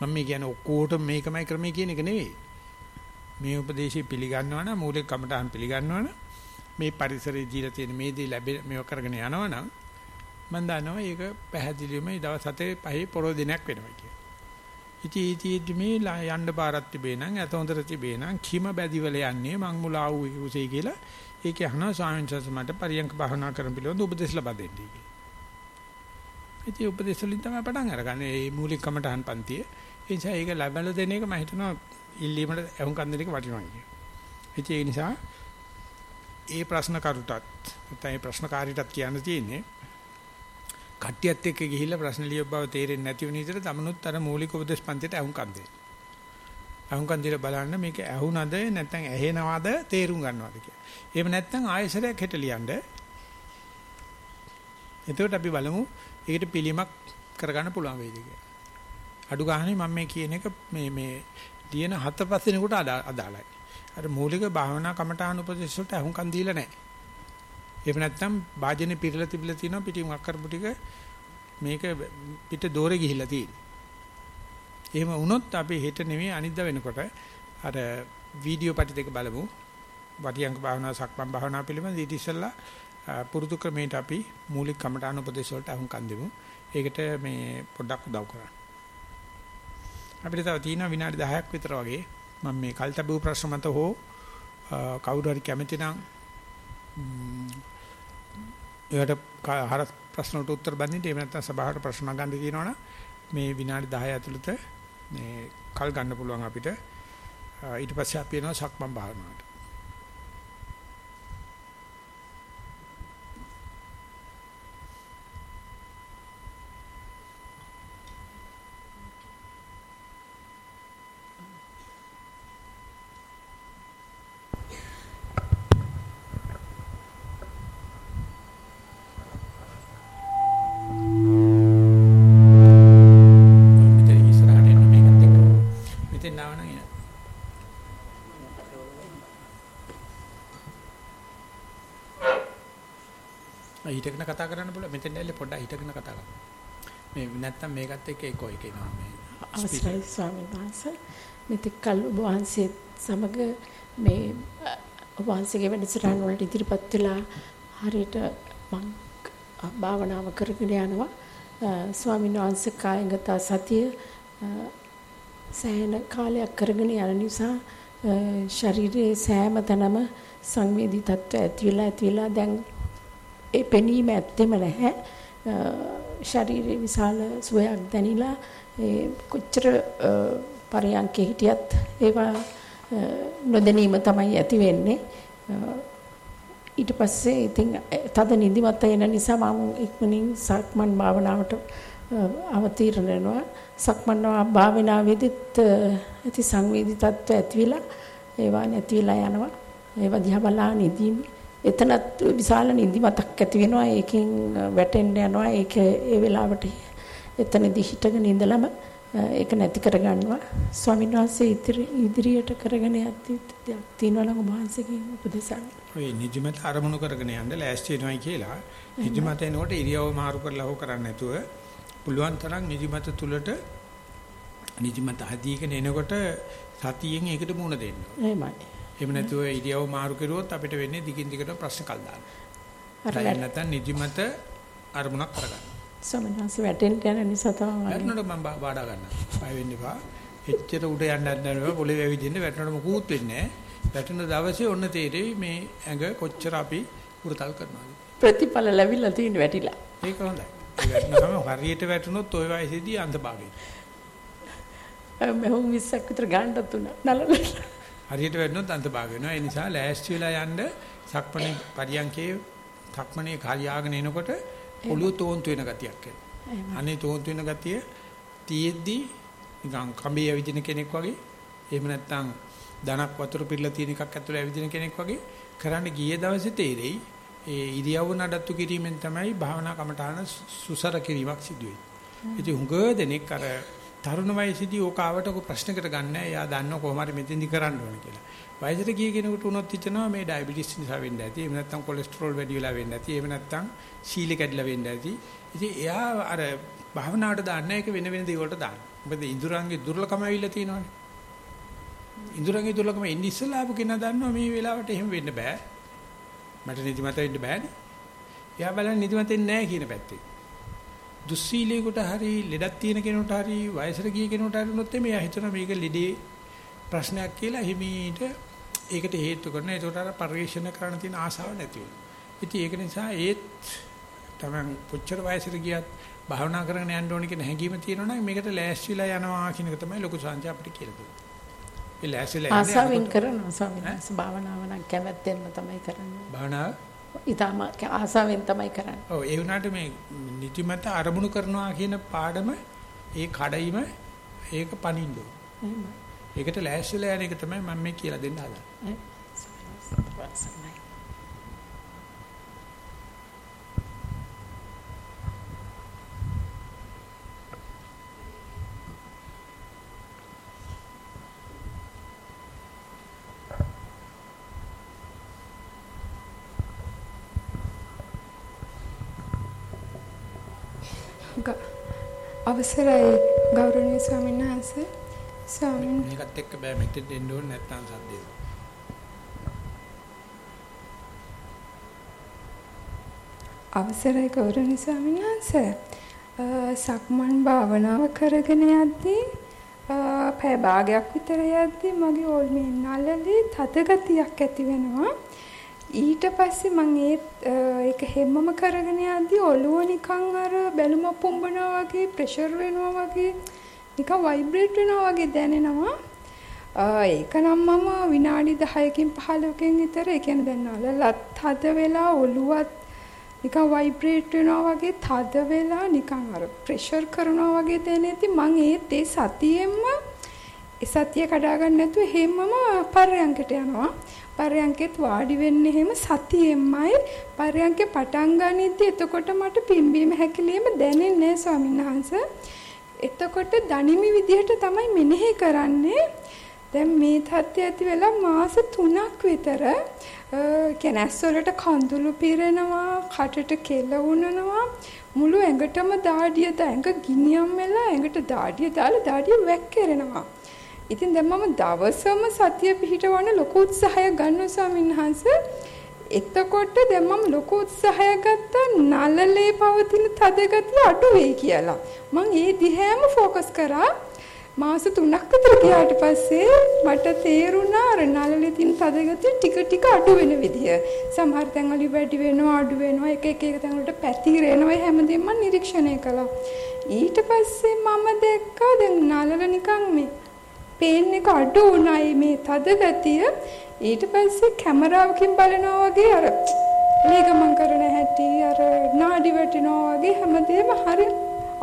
මම මේ කියන්නේ ඔක්කොටම මේකමයි ක්‍රමයේ කියන එක නෙවෙයි. මේ උපදේශي පිළිගන්නවා නම් මූලික කමටහන් පිළිගන්නවා නම් මේ පරිසරයේ දීලා තියෙන මේ දේ ලැබෙ මේව කරගෙන යනවනම් මම දන්නවා ඒක පැහැදිලිවම දවස් හතේ පහේ පොරොව දිනයක් වෙනවා කියලා. ඉතින් ඉතින් මේ යන්න පාරක් තිබේ නම් ඇත හොඳට තිබේ නම් කිම බැදිවල යන්නේ මං මුලා වූ කුසේ කියලා ඒකේ අහනවා ස්වාමීන් වහන්සේ මට පරියන්ක භාවනා කරන්න පිළිබඳ උපදෙස් ලබා දෙන්නයි කියලා. ඉතින් උපදෙස් වලින් තමයි පටන් අරගන්නේ මේ මූලික කමටහන් පන්තිය. ඒ නිසා ඒක ලැබලා දෙන එක මම හිතනවා ඉල්ලීමට අහුන් කන් දෙන එක වටිනවා කියලා. ඉතින් ඒ නිසා ඒ ප්‍රශ්න කරුටත් නැත්නම් ඒ ප්‍රශ්නකාරීටත් කියන්න තියෙන්නේ කට්ටියත් එක්ක ගිහිල්ලා ප්‍රශ්න ලියව බව තේරෙන්නේ නැති වෙන විදිහට තමනුත් අර මූලික උපදේශ පන්තියට අහුම්කම් දෙන්න. අහුම්කම් දීලා බලන්න මේක ඇහුණද නැත්නම් ඇහෙනවද තේරුම් ගන්නවද කියලා. එහෙම නැත්නම් ආයෙසරයක් හෙට ලියන්න. එතකොට අපි බලමු ඒකට පිළිමක් කරගන්න පුළුවන් වේද කියලා. අඩු ගානේ මම මේ කියන එක මේ මේ ලියන හත පස්වෙනිකට අදාළයි. අර මූලික භාවනා කමඨාන උපදේශ වලට අහුම්කම් දීලා නැහැ. එහෙම නැත්නම් වාජනේ පිරලා තිබිලා තියෙනවා පිටින් වක් කරපු ටික මේක පිට දෝරේ ගිහිල්ලා තියෙන්නේ. එහෙම වුණොත් අපි හෙට නෙමෙයි අනිද්දා වෙනකොට අර වීඩියෝ පැටි දෙක බලමු. වටියංග භාවනා සක්මන් භාවනා පිළිබඳ ඊට ඉස්සෙල්ලා පුරුදු ක්‍රමයට අපි මූලික කමඨාන උපදේශ වලට අහුම්කම් දෙමු. ඒකට මේ පොඩ්ඩක් උදව් කරන්න. අපිට තව තියෙනවා විනාඩි 10ක් විතර වගේ මම මේ කල්තබු ප්‍රශ්න මත හෝ කවුරු හරි කැමති නම් ඒකට හර ප්‍රශ්නට උත්තර බඳින්න. එහෙම නැත්නම් සභාවට ප්‍රශ්න ගන්න කියනවනම් මේ විනාඩි 10 ඇතුළත මේ කල් ගන්න පුළුවන් අපිට. ඊට පස්සේ අපි යනවා සක්මන් භාවනාවට. හිටගෙන කතා කරන්න පුළුවන්. මෙතෙන් ඇල්ලේ පොඩ්ඩක් හිටගෙන කතා කරන්න. මේ නැත්තම් මේකත් එක්ක ඒකෝ එක එනවා මේ. අවසරයි ස්වාමීන් වහන්සේ. මෙතෙක් කල් ඔබ වහන්සේ සමග මේ වහන්සේගේ වැඩසටහන් වලට ඉදිරිපත් වෙලා හරියට මං භාවනාව කරගෙන යනවා. ස්වාමීන් වහන්සේ කායගත සතිය සෑහෙන කාලයක් කරගෙන යන නිසා ශරීරයේ සෑම තැනම සංවේදී තත්ත්ව ඇති වෙලා ඇති වෙලා දැන් ඒ පෙනීම ඇත්තෙම නැහැ. ශරීරයේ විශාල සුවයක් දැනිලා ඒ කොච්චර පරයන්කේ හිටියත් ඒවා නොදැනීම තමයි ඇති වෙන්නේ. ඊට පස්සේ ඉතින් තද නිදිමත එන නිසා මම ඉක්මනින් සක්මන් භාවනාවට අවතීර්ණ වෙනවා. සක්මන් භාවනාවේදීත් ඇති සංවේදී තත්ත්ව ඇතිවිලා ඒවා නැතිවිලා යනවා. ඒවා දිහා බලා නිදීම එතනත් විශාල නිදිමතක් ඇති වෙනවා. ඒකෙන් වැටෙන්න යනවා. ඒක ඒ වෙලාවට එතනදී හිටගෙන ඉඳලම ඒක නැති කරගන්නවා. ස්වාමීන් වහන්සේ ඉදිරියට කරගෙන යද්දී තියෙනවා නම් ඔබ වහන්සේගෙන් උපදේශයක්. ඔය නිදිමත අරමුණු කරගෙන යන්න ලෑස්ති වෙනවයි කියලා නිදිමත එනකොට ඉරියව් මාරු කරලා හො කරන්නේ නැතුව පුළුවන් තරම් නිදිමත තුලට නිදිමත හදීගෙන එනකොට සතියෙන් ඒකට මුණ දෙන්න. එහෙමයි. එහෙම නැතුව ඉරියව් මාරු කරුවොත් අපිට වෙන්නේ දිගින් දිගට ප්‍රශ්න කල් දාන්න. අර නැත්නම් නිදිමත අරමුණක් කරගන්න. සමහරවිට වැටෙන්න යන නිසා තමයි. වැටෙනකොට මම බාඩා ගන්නවා. බය වෙන්න එපා. එච්චර උඩ යන්න නැත්නම් පොළවේ වැවිදින්න වැටෙනකොට මොකුත් වෙන්නේ නැහැ. වැටෙන දවසේ ඔන්න තේරෙයි මේ ඇඟ කොච්චර අපි උරතල් කරනවද. ප්‍රතිඵල ලැබිලා තියෙන වැටිලා. ඒක හොඳයි. ඒ වැටෙනවම හරියට වැටුනොත් ওই වයසේදී අන්තභාගය. මම 20ක් විතර ගන්නත් උනා. නලල. හරියට වැටුනොත් අන්තභාග වෙනවා. ඒ නිසා ලෑස්ති වෙලා යන්න සක්මණේ පරියන්කේ සක්මණේ කාර්යාගෙන එනකොට ඔළුව තෝන්තු වෙන ගතියක් එනවා. අනේ තෝන්තු වෙන ගතිය තියෙද්දි නිකන් කඹේ ඇවිදින කෙනෙක් වගේ එහෙම නැත්නම් ධනක් වතුර පිරලා තියෙන එකක් ඇතුලේ ඇවිදින කෙනෙක් වගේ කරන්න ගිය දවසේ තේරෙයි ඒ ඉරියව්ව නඩත්තු කිරීමෙන් තමයි භාවනා කමඨාන සුසර කිරීමක් සිදු වෙන්නේ. ඉතින් හුඟ දෙනෙක් අර තරුණ වයසේදී ඕක ආවට ඔක ප්‍රශ්නකට ගන්න නෑ. එයා දන්නව කොහොම හරි මෙතෙන්දි කරන්න ඕන කියලා. වයසට ගිය කෙනෙකුට උනොත් හිතනවා මේ ඩයබටිස් නිසා වෙන්න ඇති. එහෙම නැත්නම් කොලෙස්ටරෝල් වැඩි වෙලා වෙන්න ඇති. එහෙම නැත්නම් සීල කැඩලා වෙන්න ඇති. ඉතින් එයා අර භාවනාවට දාන්න එක වෙන වෙන දේවල්ට දාන්න. මොකද ඉඳුරංගේ දුර්ලකම ඇවිල්ලා තියෙනවානේ. ඉඳුරංගේ දුර්ලකම ඉන්නේ ඉස්සලා ආපු කෙනා දන්නවා මේ වෙලාවට එහෙම වෙන්න බෑ. මට නිදිමත වෙන්න බෑනේ. එයා බලන්නේ නිදිමත වෙන්නේ නැහැ කියන පැත්තේ. දුස්සීලයකට හරි ලෙඩක් තියෙන කෙනෙකුට හරි වයසට ගිය කෙනෙකුට හරි උනොත් එමේ හිතනවා මේක ලෙඩේ ප්‍රශ්නයක් කියලා හිමීට ඒකට හේතු කරන ඒකට අර පරිශන කරන්න තියෙන ආසාව නැති වෙනවා. ඉතින් ඒක නිසා ඒත් තමයි කොච්චර වයසට ගියත් භාවනා කරගෙන යන්න ඕනේ කියන හැඟීම තියෙනවනම් මේකට ලෑස්තිලා යනවා කියන එක තමයි ලොකු සංජය අපිට කියලා දුන්නේ. ඒ ලෑස්තිලා යන්නේ ආසාවෙන් කරනවා ස්වාමීන් වහන්සේ භාවනාව නම් කැමැත්තෙන්ම තමයි කරන්නේ. භාවනාව ඊටම ආසාවෙන් තමයි කරන්නේ. ඔව් ඒ වුණාට මේ නිදිමත අරමුණු කරනවා කියන පාඩම ඒ කඩයිම ඒක පනින්න ඕන. ඒකට ලෑස්තිලා යන එක තමයි මම මේ කියලා දෙන්න හදන්නේ. අවසරයි. ගෞරවනීය ස්වාමීන් වහන්සේ. ස්වාමීන් මේකත් එක්ක බෑ. මෙතෙන් දෙන්න ඕනේ නැත්නම් සද්දේ. අවසරයි ගෞරවනීය ස්වාමීන් වහන්සේ. සක්මන් භාවනාව කරගෙන යද්දී පැය භාගයක් විතර යද්දී මගේ ඕල්මේ නළලේ තද ගතියක් ඇති වෙනවා ඊට පස්සේ මම ඒක හැමම කරගෙන යද්දි ඔළුව නිකන් අර බැලුම පුම්බනවා වගේ ප්‍රෙෂර් වෙනවා වගේ නිකන් වයිබ්‍රේට් වෙනවා වගේ දැනෙනවා. ඒක නම් මම විනාඩි 10කින් 15කින් විතර ඒ කියන්නේ දැන් නලලත් හද වෙලා ඔළුවත් නිකන් වයිබ්‍රේට් වෙනවා වගේ තද වෙලා නිකන් අර ප්‍රෙෂර් කරනවා වගේ දැනෙති මං ඒත් ඒ සතියෙම ඒ සතිය කඩා ගන්න නැතුව හැමම පර්යංකට යනවා පර්යංකෙත් වාඩි වෙන්නේ එහෙම සතියෙමයි පර්යංකේ පටන් ගනිද්දි එතකොට මට පිම්බීම හැකිලිම දැනෙන්නේ ස්වාමීන් වහන්සේ. එතකොට දනිමි විදිහට තමයි මෙනෙහි කරන්නේ. දැන් මේ තත්ත්වය ඇති වෙලා මාස 3ක් විතර කියන්නේ ඇස් වලට කඳුළු පිරෙනවා, කටට කෙල වුණනවා, මුළු ඇඟටම දාඩිය දැඟ ගිනියම් වෙලා ඇඟට දාඩිය දාලා දාඩිය වැක්කිරෙනවා. ඉතින් දැන් මම දවසම සතිය පිහිටවන්න ලොකු උත්සාහයක් ගන්නවා ස්වාමීන් වහන්සේ. එතකොට දැන් මම ලොකු උත්සාහයක් ගත්තා නලලේ පවතින තද ගතිය අඩු වෙයි කියලා. මම ඒ දිහාම ફોකස් කරා. මාස 3ක් විතර ගියාට පස්සේ මට තේරුණා අර නළලේ තියෙන තදගතිය ටික ටික අඩු වෙන විදිය. සමහර තැන්වල වැඩි වෙනවා අඩු වෙනවා එක එක එක තැන් වලට පැතිරෙනවා හැමදේම මම නිරීක්ෂණය කළා. ඊට පස්සේ මම දැක්කා දැන් නළල නිකන් මේ පේන් එක අඩු වුණායි මේ තදගතිය. ඊට පස්සේ කැමරාවකින් බලනවා වගේ අර ලේගමන් කරන හැටි අර නාඩි වැටෙනවා වගේ හැමදේම හරියට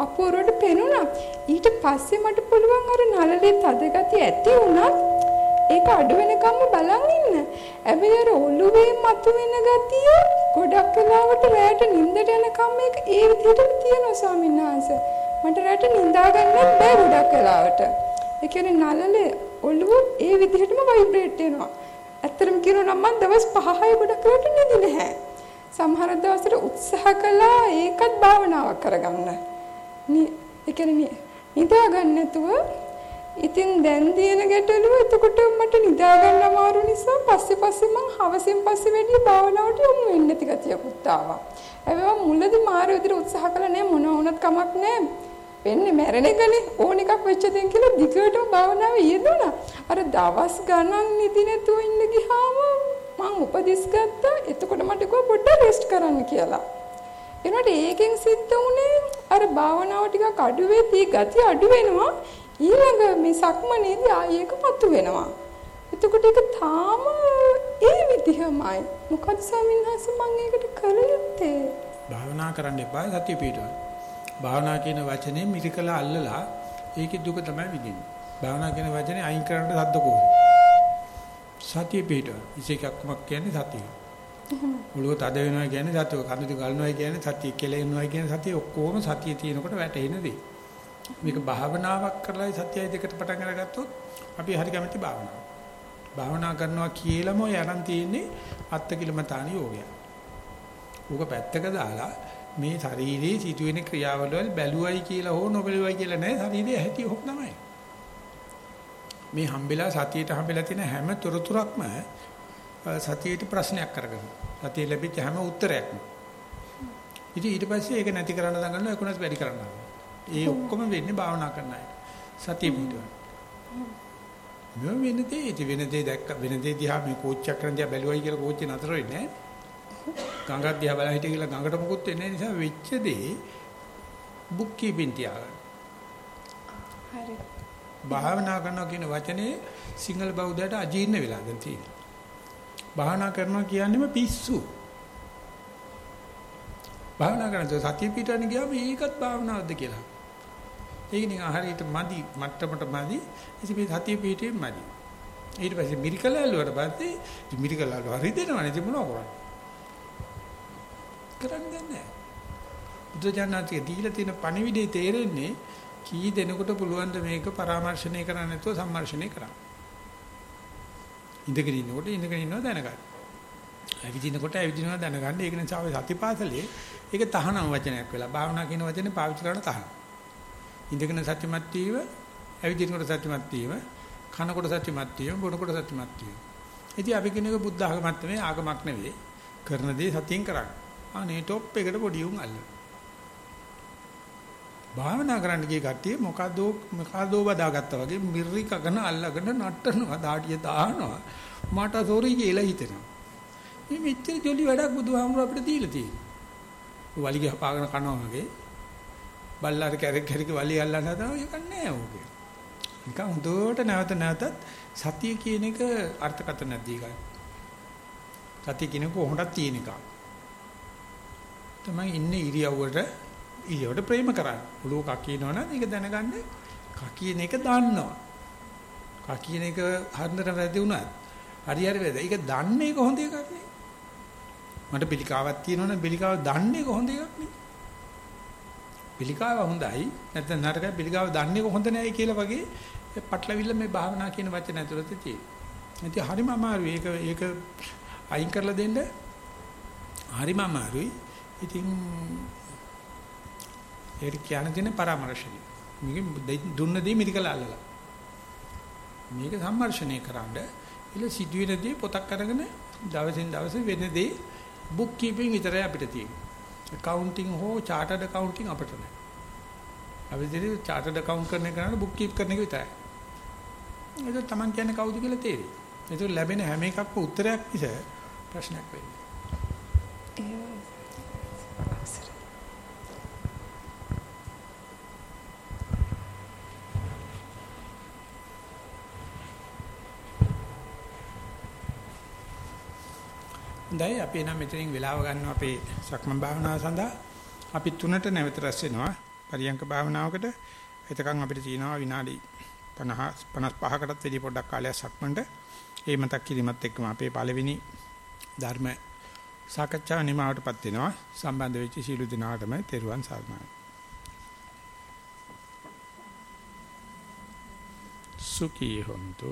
අපූර්වට පෙනුණා. ඊට පස්සේ මට පුළුවන් අර නළලේ තද ගතිය ඇති වුණත් ඒක අඩු වෙනකම්ම බලන් ඉන්න. හැබැයි අර ඔළුවේ මතුවෙන ගතිය ගොඩක් වෙලාවට රැට නිින්දට යනකම් මේක ඒ විදිහටම තියෙනවා ස්වාමීන් වහන්සේ. මට රැට නිින්දා ගන්නත් බෑ ගොඩක් වෙලාවට. ඒ කියන්නේ නළලේ ඔළුව ඒ විදිහටම වයිබ්‍රේට් වෙනවා. ඇත්තටම කියනවා නම් මම දවස් 5යි ගොඩක් වෙලාවට නිදි නැහැ. සමහර දවසට උත්සාහ කළා ඒකත් භාවනාවක් කරගන්න. ඒ කියන්නේ නිදා ගන්න නැතුව ඉතින් දැන් තියෙන ගැටලුව එතකොට මට නිදා ගන්න අමාරු නිසා පස්සේ පස්සේ මං හවසින් පස්සේ වැඩි භාවනාවට යොමු වෙන්නේ නැති ගතියකුත් ආවා. හැබැයි මම මුලදී මාරු විදිහට උත්සාහ කළා නෑ මොන වුණත් කමක් නෑ. වෙන්නේ මැරෙන එකනේ ඕන එකක් වෙච්ච දෙයක් කියලා දිගටම භාවනාවේ යෙදුණා. අර දවස් ගණන් නිදි නැතුව ඉන්න ගියාම මං උපදෙස් ගත්තා. එතකොට මට කිව්වා පොඩ්ඩක් රෙස්ට් කරන්න කියලා. එනකොට ඒකෙන් සිද්ධ වුණේ අර භාවනාව ටිකක් අඩු වෙද්දී ගතිය අඩු වෙනවා ඊළඟ මේ සක්මනේදී ආයෙ එක මතු වෙනවා එතකොට ඒක තාම ඒ විදිහමයි මොකද ස්වාමීන් වහන්සේ මම ඒකට කළ යුත්තේ භාවනා කරන්න එපා සතිය පිටවන්න භාවනා කියන වචනේ මිරිකලා අල්ලලා ඒකේ දුක තමයි විඳින්නේ භාවනා කියන වචනේ අයින් කරන්න සද්ද කොහොමද සතිය පිටවන්න ඉසේකක්මක් කියන්නේ සතිය ඔළුව තද වෙනවා කියන්නේ සතිය කඳුළු ගලනවා කියන්නේ සතිය කෙලෙනවා කියන්නේ සතිය ඔක්කොම සතිය තියෙනකොට වැටෙන දේ. මේක භාවනාවක් කරලා සතියයි දෙකට පටන් අරගත්තොත් අපි හරි කැමති භාවනාවක්. භාවනා කරනවා කියලාම අරන් තියෙන්නේ අත්තිකිලමතාන යෝගය. ඌක පැත්තක දාලා මේ ශරීරයේ සිදුවෙන ක්‍රියාවල බැලුවයි කියලා හෝ නොබැලුවයි කියලා නෑ ශරීරයේ ඇති හොක් තමයි. මේ හම්බෙලා සතියට හම්බෙලා තියෙන හැම තොරතුරක්ම සතියේට ප්‍රශ්නයක් කරගන්න. සතිය ලැබිච්ච හැම උත්තරයක්ම. ඉතින් ඊට පස්සේ ඒක නැති කරන්න දඟලනවා ඒකුණත් වැඩි කරන්න. ඒ ඔක්කොම වෙන්නේ භාවනා කරන අය. සතිය පිටවන. මෙව වෙනදී ඉතින් වෙනදී දැක්ක වෙනදී දිහා මේ කෝච්චියක් කරන් දිහා බැලුවයි කියලා කෝච්චිය නතර වෙන්නේ නැහැ. ගඟක් දිහා බලලා හිටිය කියලා ගඟට මොකුත් වෙන්නේ නිසා වෙච්ච දේ බුක් කීපින් තියාගන්න. හරි. භාවනා කරනවා කියන වචනේ සිංහල බෞද්ධයට අජීර්ණ වෙලා දැන් තියෙනවා. භාවනා කරනවා කියන්නේම පිස්සු. භාවනා කරනකොට සතිය පිටවන්න ගියාම ඒකත් භාවනාවක්ද කියලා. ඒක නිකන් හරියට මදි මට්ටමට මදි. ඉතින් සතිය පිටේ මදි. ඊට පස්සේ මිරිකල ඇල්ලුවට පස්සේ මිරිකල ඇල්ලුව හරි දෙනවනේ ඉතින් මොනව කරන්නේ? කරන්නේ නැහැ. බුදුජානනාතිය දීලා තියෙන පණිවිඩේ තේරෙන්නේ කී දෙනෙකුට පුළුවන් ද මේක පරාමර්ශණය කරන්න නැතුව සම්මර්ෂණය කරන්න. ඉඳගෙන ඉන්නකොට ඉඳගෙන ඉන්නවා දැනගන්න. ඇවිදිනකොට ඇවිදිනවා දැනගන්න. ඒක නිසා ඔය සතිපාසලේ ඒක තහනම් වචනයක් වෙලා භාවනා කියන වචනේ පාවිච්චි කරන තහනම්. ඉඳගෙන සත්‍යමත් වීම, ඇවිදිනකොට සත්‍යමත් වීම, කනකොට සත්‍යමත් වීම, බොනකොට සත්‍යමත් වීම. ඉතින් අපි කියන එක බුද්ධ ආගමක් නෙවෙයි ආගමක් නෙවෙයි. කරන දේ සතියෙන් කරන්න. අනේ টොප් එකට පොඩි උන් අල්ල. භාවනා කරන්න ගිය කට්ටිය මොකද්ද මොකද්දෝ බදාගත්තා වගේ මිරිරි කගන අල්ලගෙන නටනවා දාඩිය දානවා මට සෝරි කියලා හිතෙනවා මේ මෙච්චර ජොලි වැඩක් බුදුහාමුදුර අපිට දීලා තියෙනවා. වලිග හපාගෙන කනවා වගේ බල්ලාර කැරක් කැරක වලිය අල්ලන්න හදනවා ඒක නෑ ඕකේ. නිකන් හොඳට නැවත නැවතත් සතිය කියන එක අර්ථකථනක් දී ගන්න. සතිය කියන කොහොමදක් තියෙන එකක්. තමයි ඉන්නේ ඉරියව්වට ඉරියව්වට ප්‍රේම කරන්නේ. ඔළුව කකිනවනම් ඒක දැනගන්න කකින එක දන්නවා. කකින එක හරියට වැරදි වුණත් හරි හරි වැරදි. ඒක දන්නේ කොහොමද එකක් නේ. මට පිළිකාවක් තියෙනවනම් පිළිකාව දන්නේ කොහොමද එකක් නේ. පිළිකාව හොඳයි නැත්නම් නරකයි පිළිකාව දන්නේ කොහොමද නැහැ කියලා වගේ පටලවිල්ල මේ භාවනා කියන වචන ඇතුළත තියෙනවා. ඉතින් හරිම අමාරුයි. ඒක ඒක අයින් කරලා දෙන්න හරිම අමාරුයි. ඉතින් ඒක කියන දින පරාමර්ශය. මේක දුන්න දේ මිරිකලා අල්ලලා. මේක සම්මර්ෂණය කරන්න ඉල සිදුවෙනදී පොතක් අරගෙන දවසින් දවස වෙන දේ බුක් කීපින් විතරයි අපිට තියෙන්නේ. accounting හෝ chartered accounting අපිට නැහැ. අපි දෙවි chartered account කරන එක කරන්නේ බුක් කීප් කරන එක විතරයි. ඒක තමන් කියන්නේ කවුද කියලා තේරෙයි. ඒක ලැබෙන හැම එකක්ම උත්තරයක් මිස ප්‍රශ්නයක් වෙන්නේ. හොඳයි අපි එනම් මෙතනින් වෙලාව ගන්නවා අපේ සක්මන් භාවනාව සඳහා. අපි තුනට නැවත රැස් වෙනවා පරියංක භාවනාවකට. එතකන් අපිට තියෙනවා විනාඩි 50 55කටත් වැඩි පොඩ්ඩක් කාලයක් සක්මන්ට. ඒ මතක් කිරීමත් එක්කම අපේ පළවෙනි ධර්ම සාකච්ඡාව නිමාවටපත් වෙනවා. සම්බන්ධ වෙච්ච සීල දිනාටම තෙරුවන් සරණයි. සුඛී හොන්තු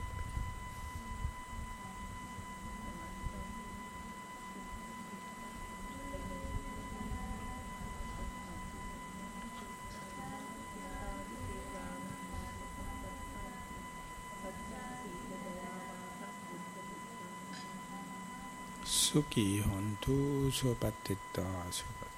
සුඛී හොන්තු සුවපත්ත්වා සුඛ